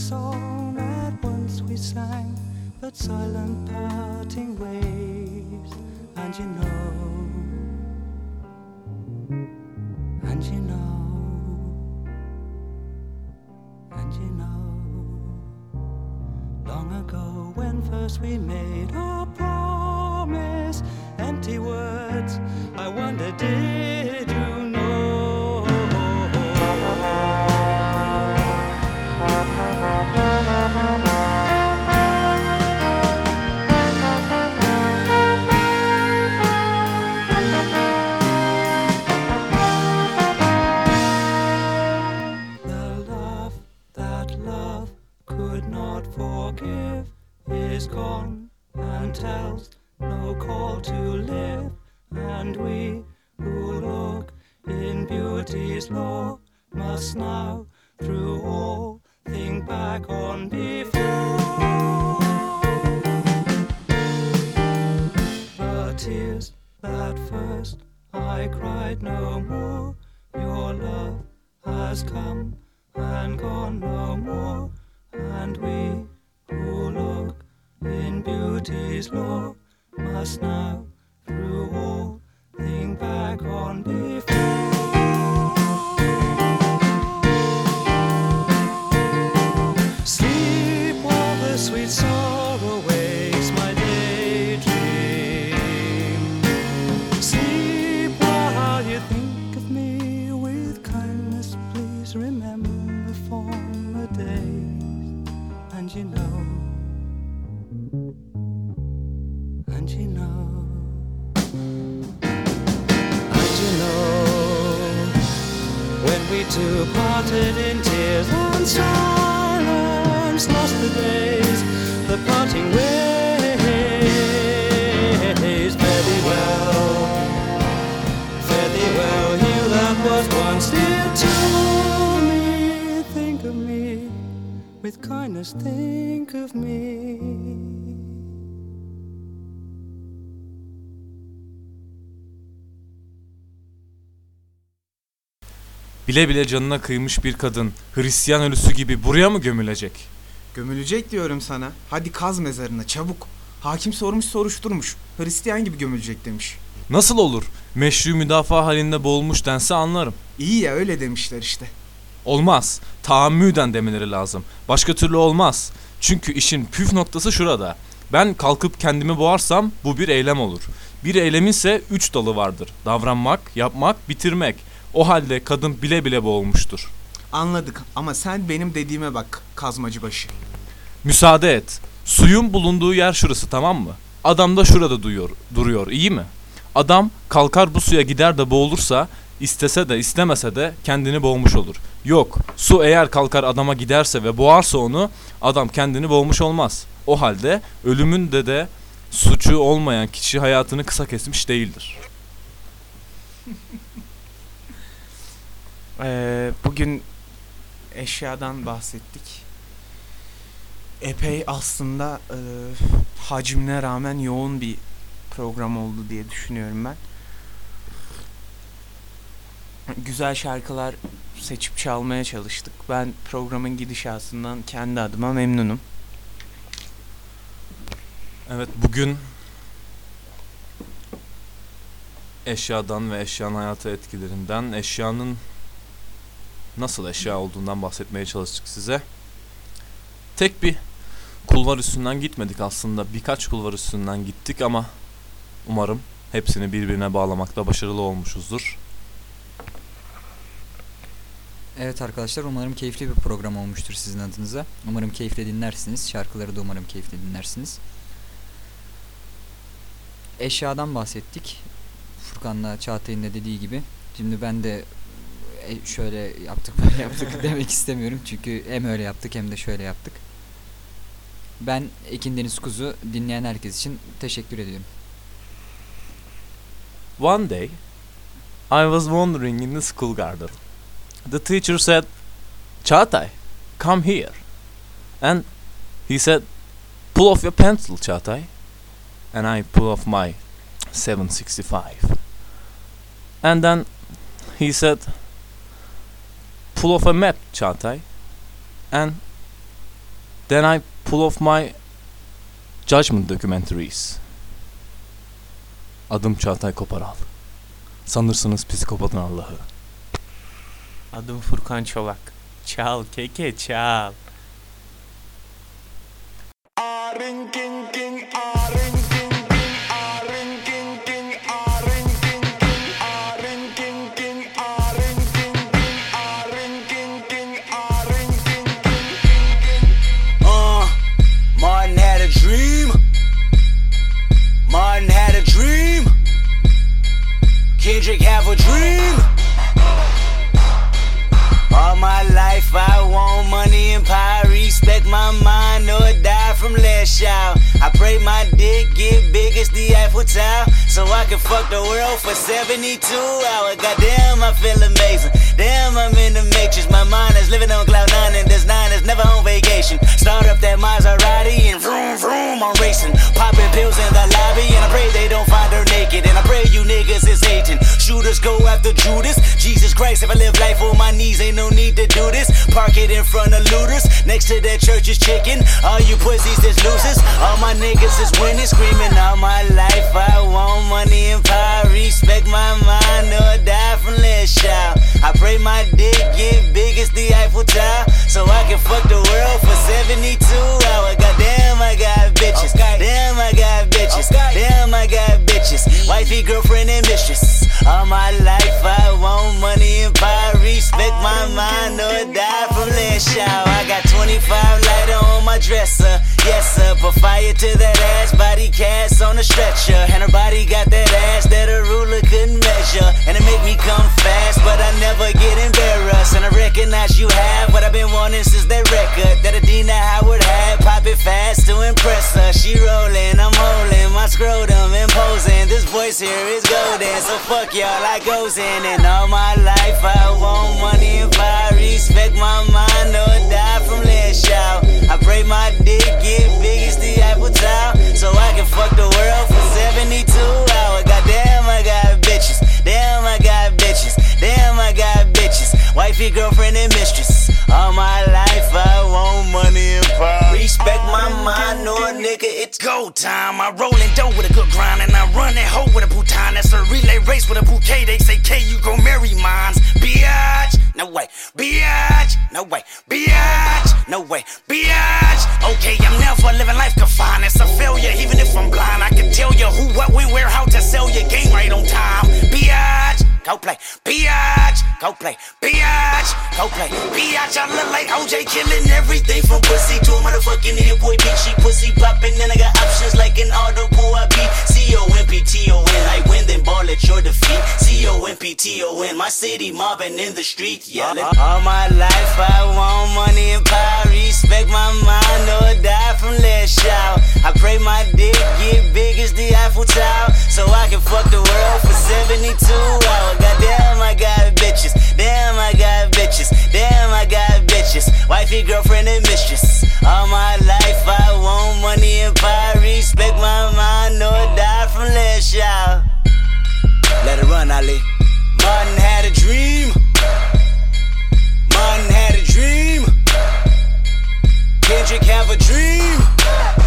S5: Song that once we sang, but silent parting ways. And you know, and you know, and you know. Long ago, when first we made our promise, empty words, I wonder, did tells no call to live. And we who look in beauty's law must now, through all, think back on before. The tears that first I cried no more. Your love has come and gone no more. Beauty's law must now, through all,
S1: Bile bile canına kıymış bir kadın Hristiyan ölüsü gibi buraya mı gömülecek?
S6: Gömülecek diyorum sana. Hadi kaz mezarına çabuk. Hakim sormuş soruşturmuş. Hristiyan gibi gömülecek demiş.
S1: Nasıl olur? Meşru müdafaa halinde boğulmuş dense anlarım.
S6: İyi ya öyle demişler işte.
S1: Olmaz. Taammüden demeleri lazım. Başka türlü olmaz. Çünkü işin püf noktası şurada. Ben kalkıp kendimi boğarsam bu bir eylem olur. Bir eylemin ise üç dalı vardır. Davranmak, yapmak, bitirmek. O halde kadın bile bile boğulmuştur.
S6: Anladık ama sen benim dediğime bak kazmacı başı.
S1: Müsaade et. Suyun bulunduğu yer şurası tamam mı? Adam da şurada duyuyor, duruyor iyi mi? Adam kalkar bu suya gider de boğulursa İstese de istemese de kendini boğmuş olur. Yok, su eğer kalkar adama giderse ve boğarsa onu, adam kendini boğmuş olmaz. O halde ölümün de de suçu olmayan kişi hayatını kısa kesmiş değildir. [LAUGHS]
S3: Ee, bugün eşyadan bahsettik. Epey aslında e, hacmine rağmen yoğun bir program oldu diye düşünüyorum ben. Güzel şarkılar seçip çalmaya çalıştık. Ben programın gidişatından kendi adıma memnunum.
S1: Evet bugün eşyadan ve eşyanın hayata etkilerinden, eşyanın nasıl eşya olduğundan bahsetmeye çalıştık size. Tek bir kulvar üstünden gitmedik aslında. Birkaç kulvar üstünden gittik ama umarım hepsini birbirine bağlamakta başarılı olmuşuzdur.
S2: Evet arkadaşlar umarım keyifli bir program olmuştur sizin adınıza. Umarım keyifle dinlersiniz. Şarkıları da umarım keyifle dinlersiniz. Eşyadan bahsettik. Furkan'la Çağatay'ın da dediği gibi. Şimdi ben de e, şöyle yaptık böyle [LAUGHS] yaptık demek istemiyorum. Çünkü hem öyle yaptık hem de şöyle yaptık. Ben Ekin Deniz Kuzu dinleyen herkes için teşekkür ediyorum.
S1: One day, I was wandering in the school garden. The teacher said, Çağatay, come here. And he said, pull off your pencil, Çağatay. And I pull off my 765. And then he said, pull off a map, Çağatay. And then I pull off my judgment documentaries. Adım Çağatay Koparal. Sanırsınız psikopatın Allah'ı.
S3: Adım Furkan Çolak. Çal keke çal.
S7: Uh, dream. All my life I want money and power. Respect my mind or die from less shout. I pray my dick get big as the Eiffel Tower. So I can fuck the world for 72 hours. Goddamn, I feel amazing. Damn, I'm in the matrix. My mind is living on cloud nine and this nine is never on vacation. Start up that Maserati and vroom vroom, I'm racing. Popping pills in the lobby and I pray they don't find her naked. And I pray you niggas is hating. Shooters go after Judas. Jesus Christ, if I live life on my knees, ain't no need to do this. Park it in front of looters. Next to that church is chicken. All you pussies is losers. All my niggas is winning, screaming all my life. I want money and power. Respect my mind or die from less shout. I pray my dick get big as the Eiffel Tower. So I can fuck the world for 72 hours. Goddamn, I got bitches. Damn, I got bitches. Damn, I got bitches. Wifey, girlfriend, and mistress. All my life I want money and power. Respect my mind or die from less shout. I got 25 lighter on my dresser. Fire to that ass. Body cast on a stretcher. And her body got that ass that a ruler couldn't measure. And it make me come fast, but I never get embarrassed. And I recognize you have what I've been wanting since that record that Adina Howard had. Pop it fast to impress her. She rolling, I'm holding my scrotum. This voice here is golden, so fuck y'all, I goes in. And all my life I want money and power. Respect my mind or die from less shout. I pray my dick get big as the Eiffel Tower, so I can fuck the world for 72 hours. Goddamn, I got bitches. Damn, I got bitches. Damn, I got bitches. Wifey, girlfriend, and mistress. All my life I want money and power. Respect my mind, no nigga, it's go time. I roll in dough with a good grind, and I run that hoe with a bouton. That's a relay race with a bouquet. They say, K, you gon' marry mines. Biatch, no way. Biatch, no way. Biatch, no way. Biatch. Okay, I'm never living life confined. It's a failure, even if I'm blind. I can tell you who, what, when, where, how to sell your game right on time. Biatch. Go play. Biatch, go play. Biatch, go play. Biatch, I look like OJ killing everything from pussy to a motherfucking hit boy bitch. She pussy popping, and I got options like an audible. I be C O M P T O N. I win, then ball at your defeat. C O M P T O N. My city mobbing in the street, yelling. All my life I want money and power. Respect my mind or die from less shout. I pray my dick get big as the Eiffel Tower, so I can fuck the world for 72 hours got, damn, I got bitches. Damn, I got bitches. Damn, I got bitches. Wifey, girlfriend, and mistress. All my life, I want money and power. Respect my mind, or die from less y'all. Let it run, Ali. Martin had a dream. Martin had a dream. Kendrick have a dream.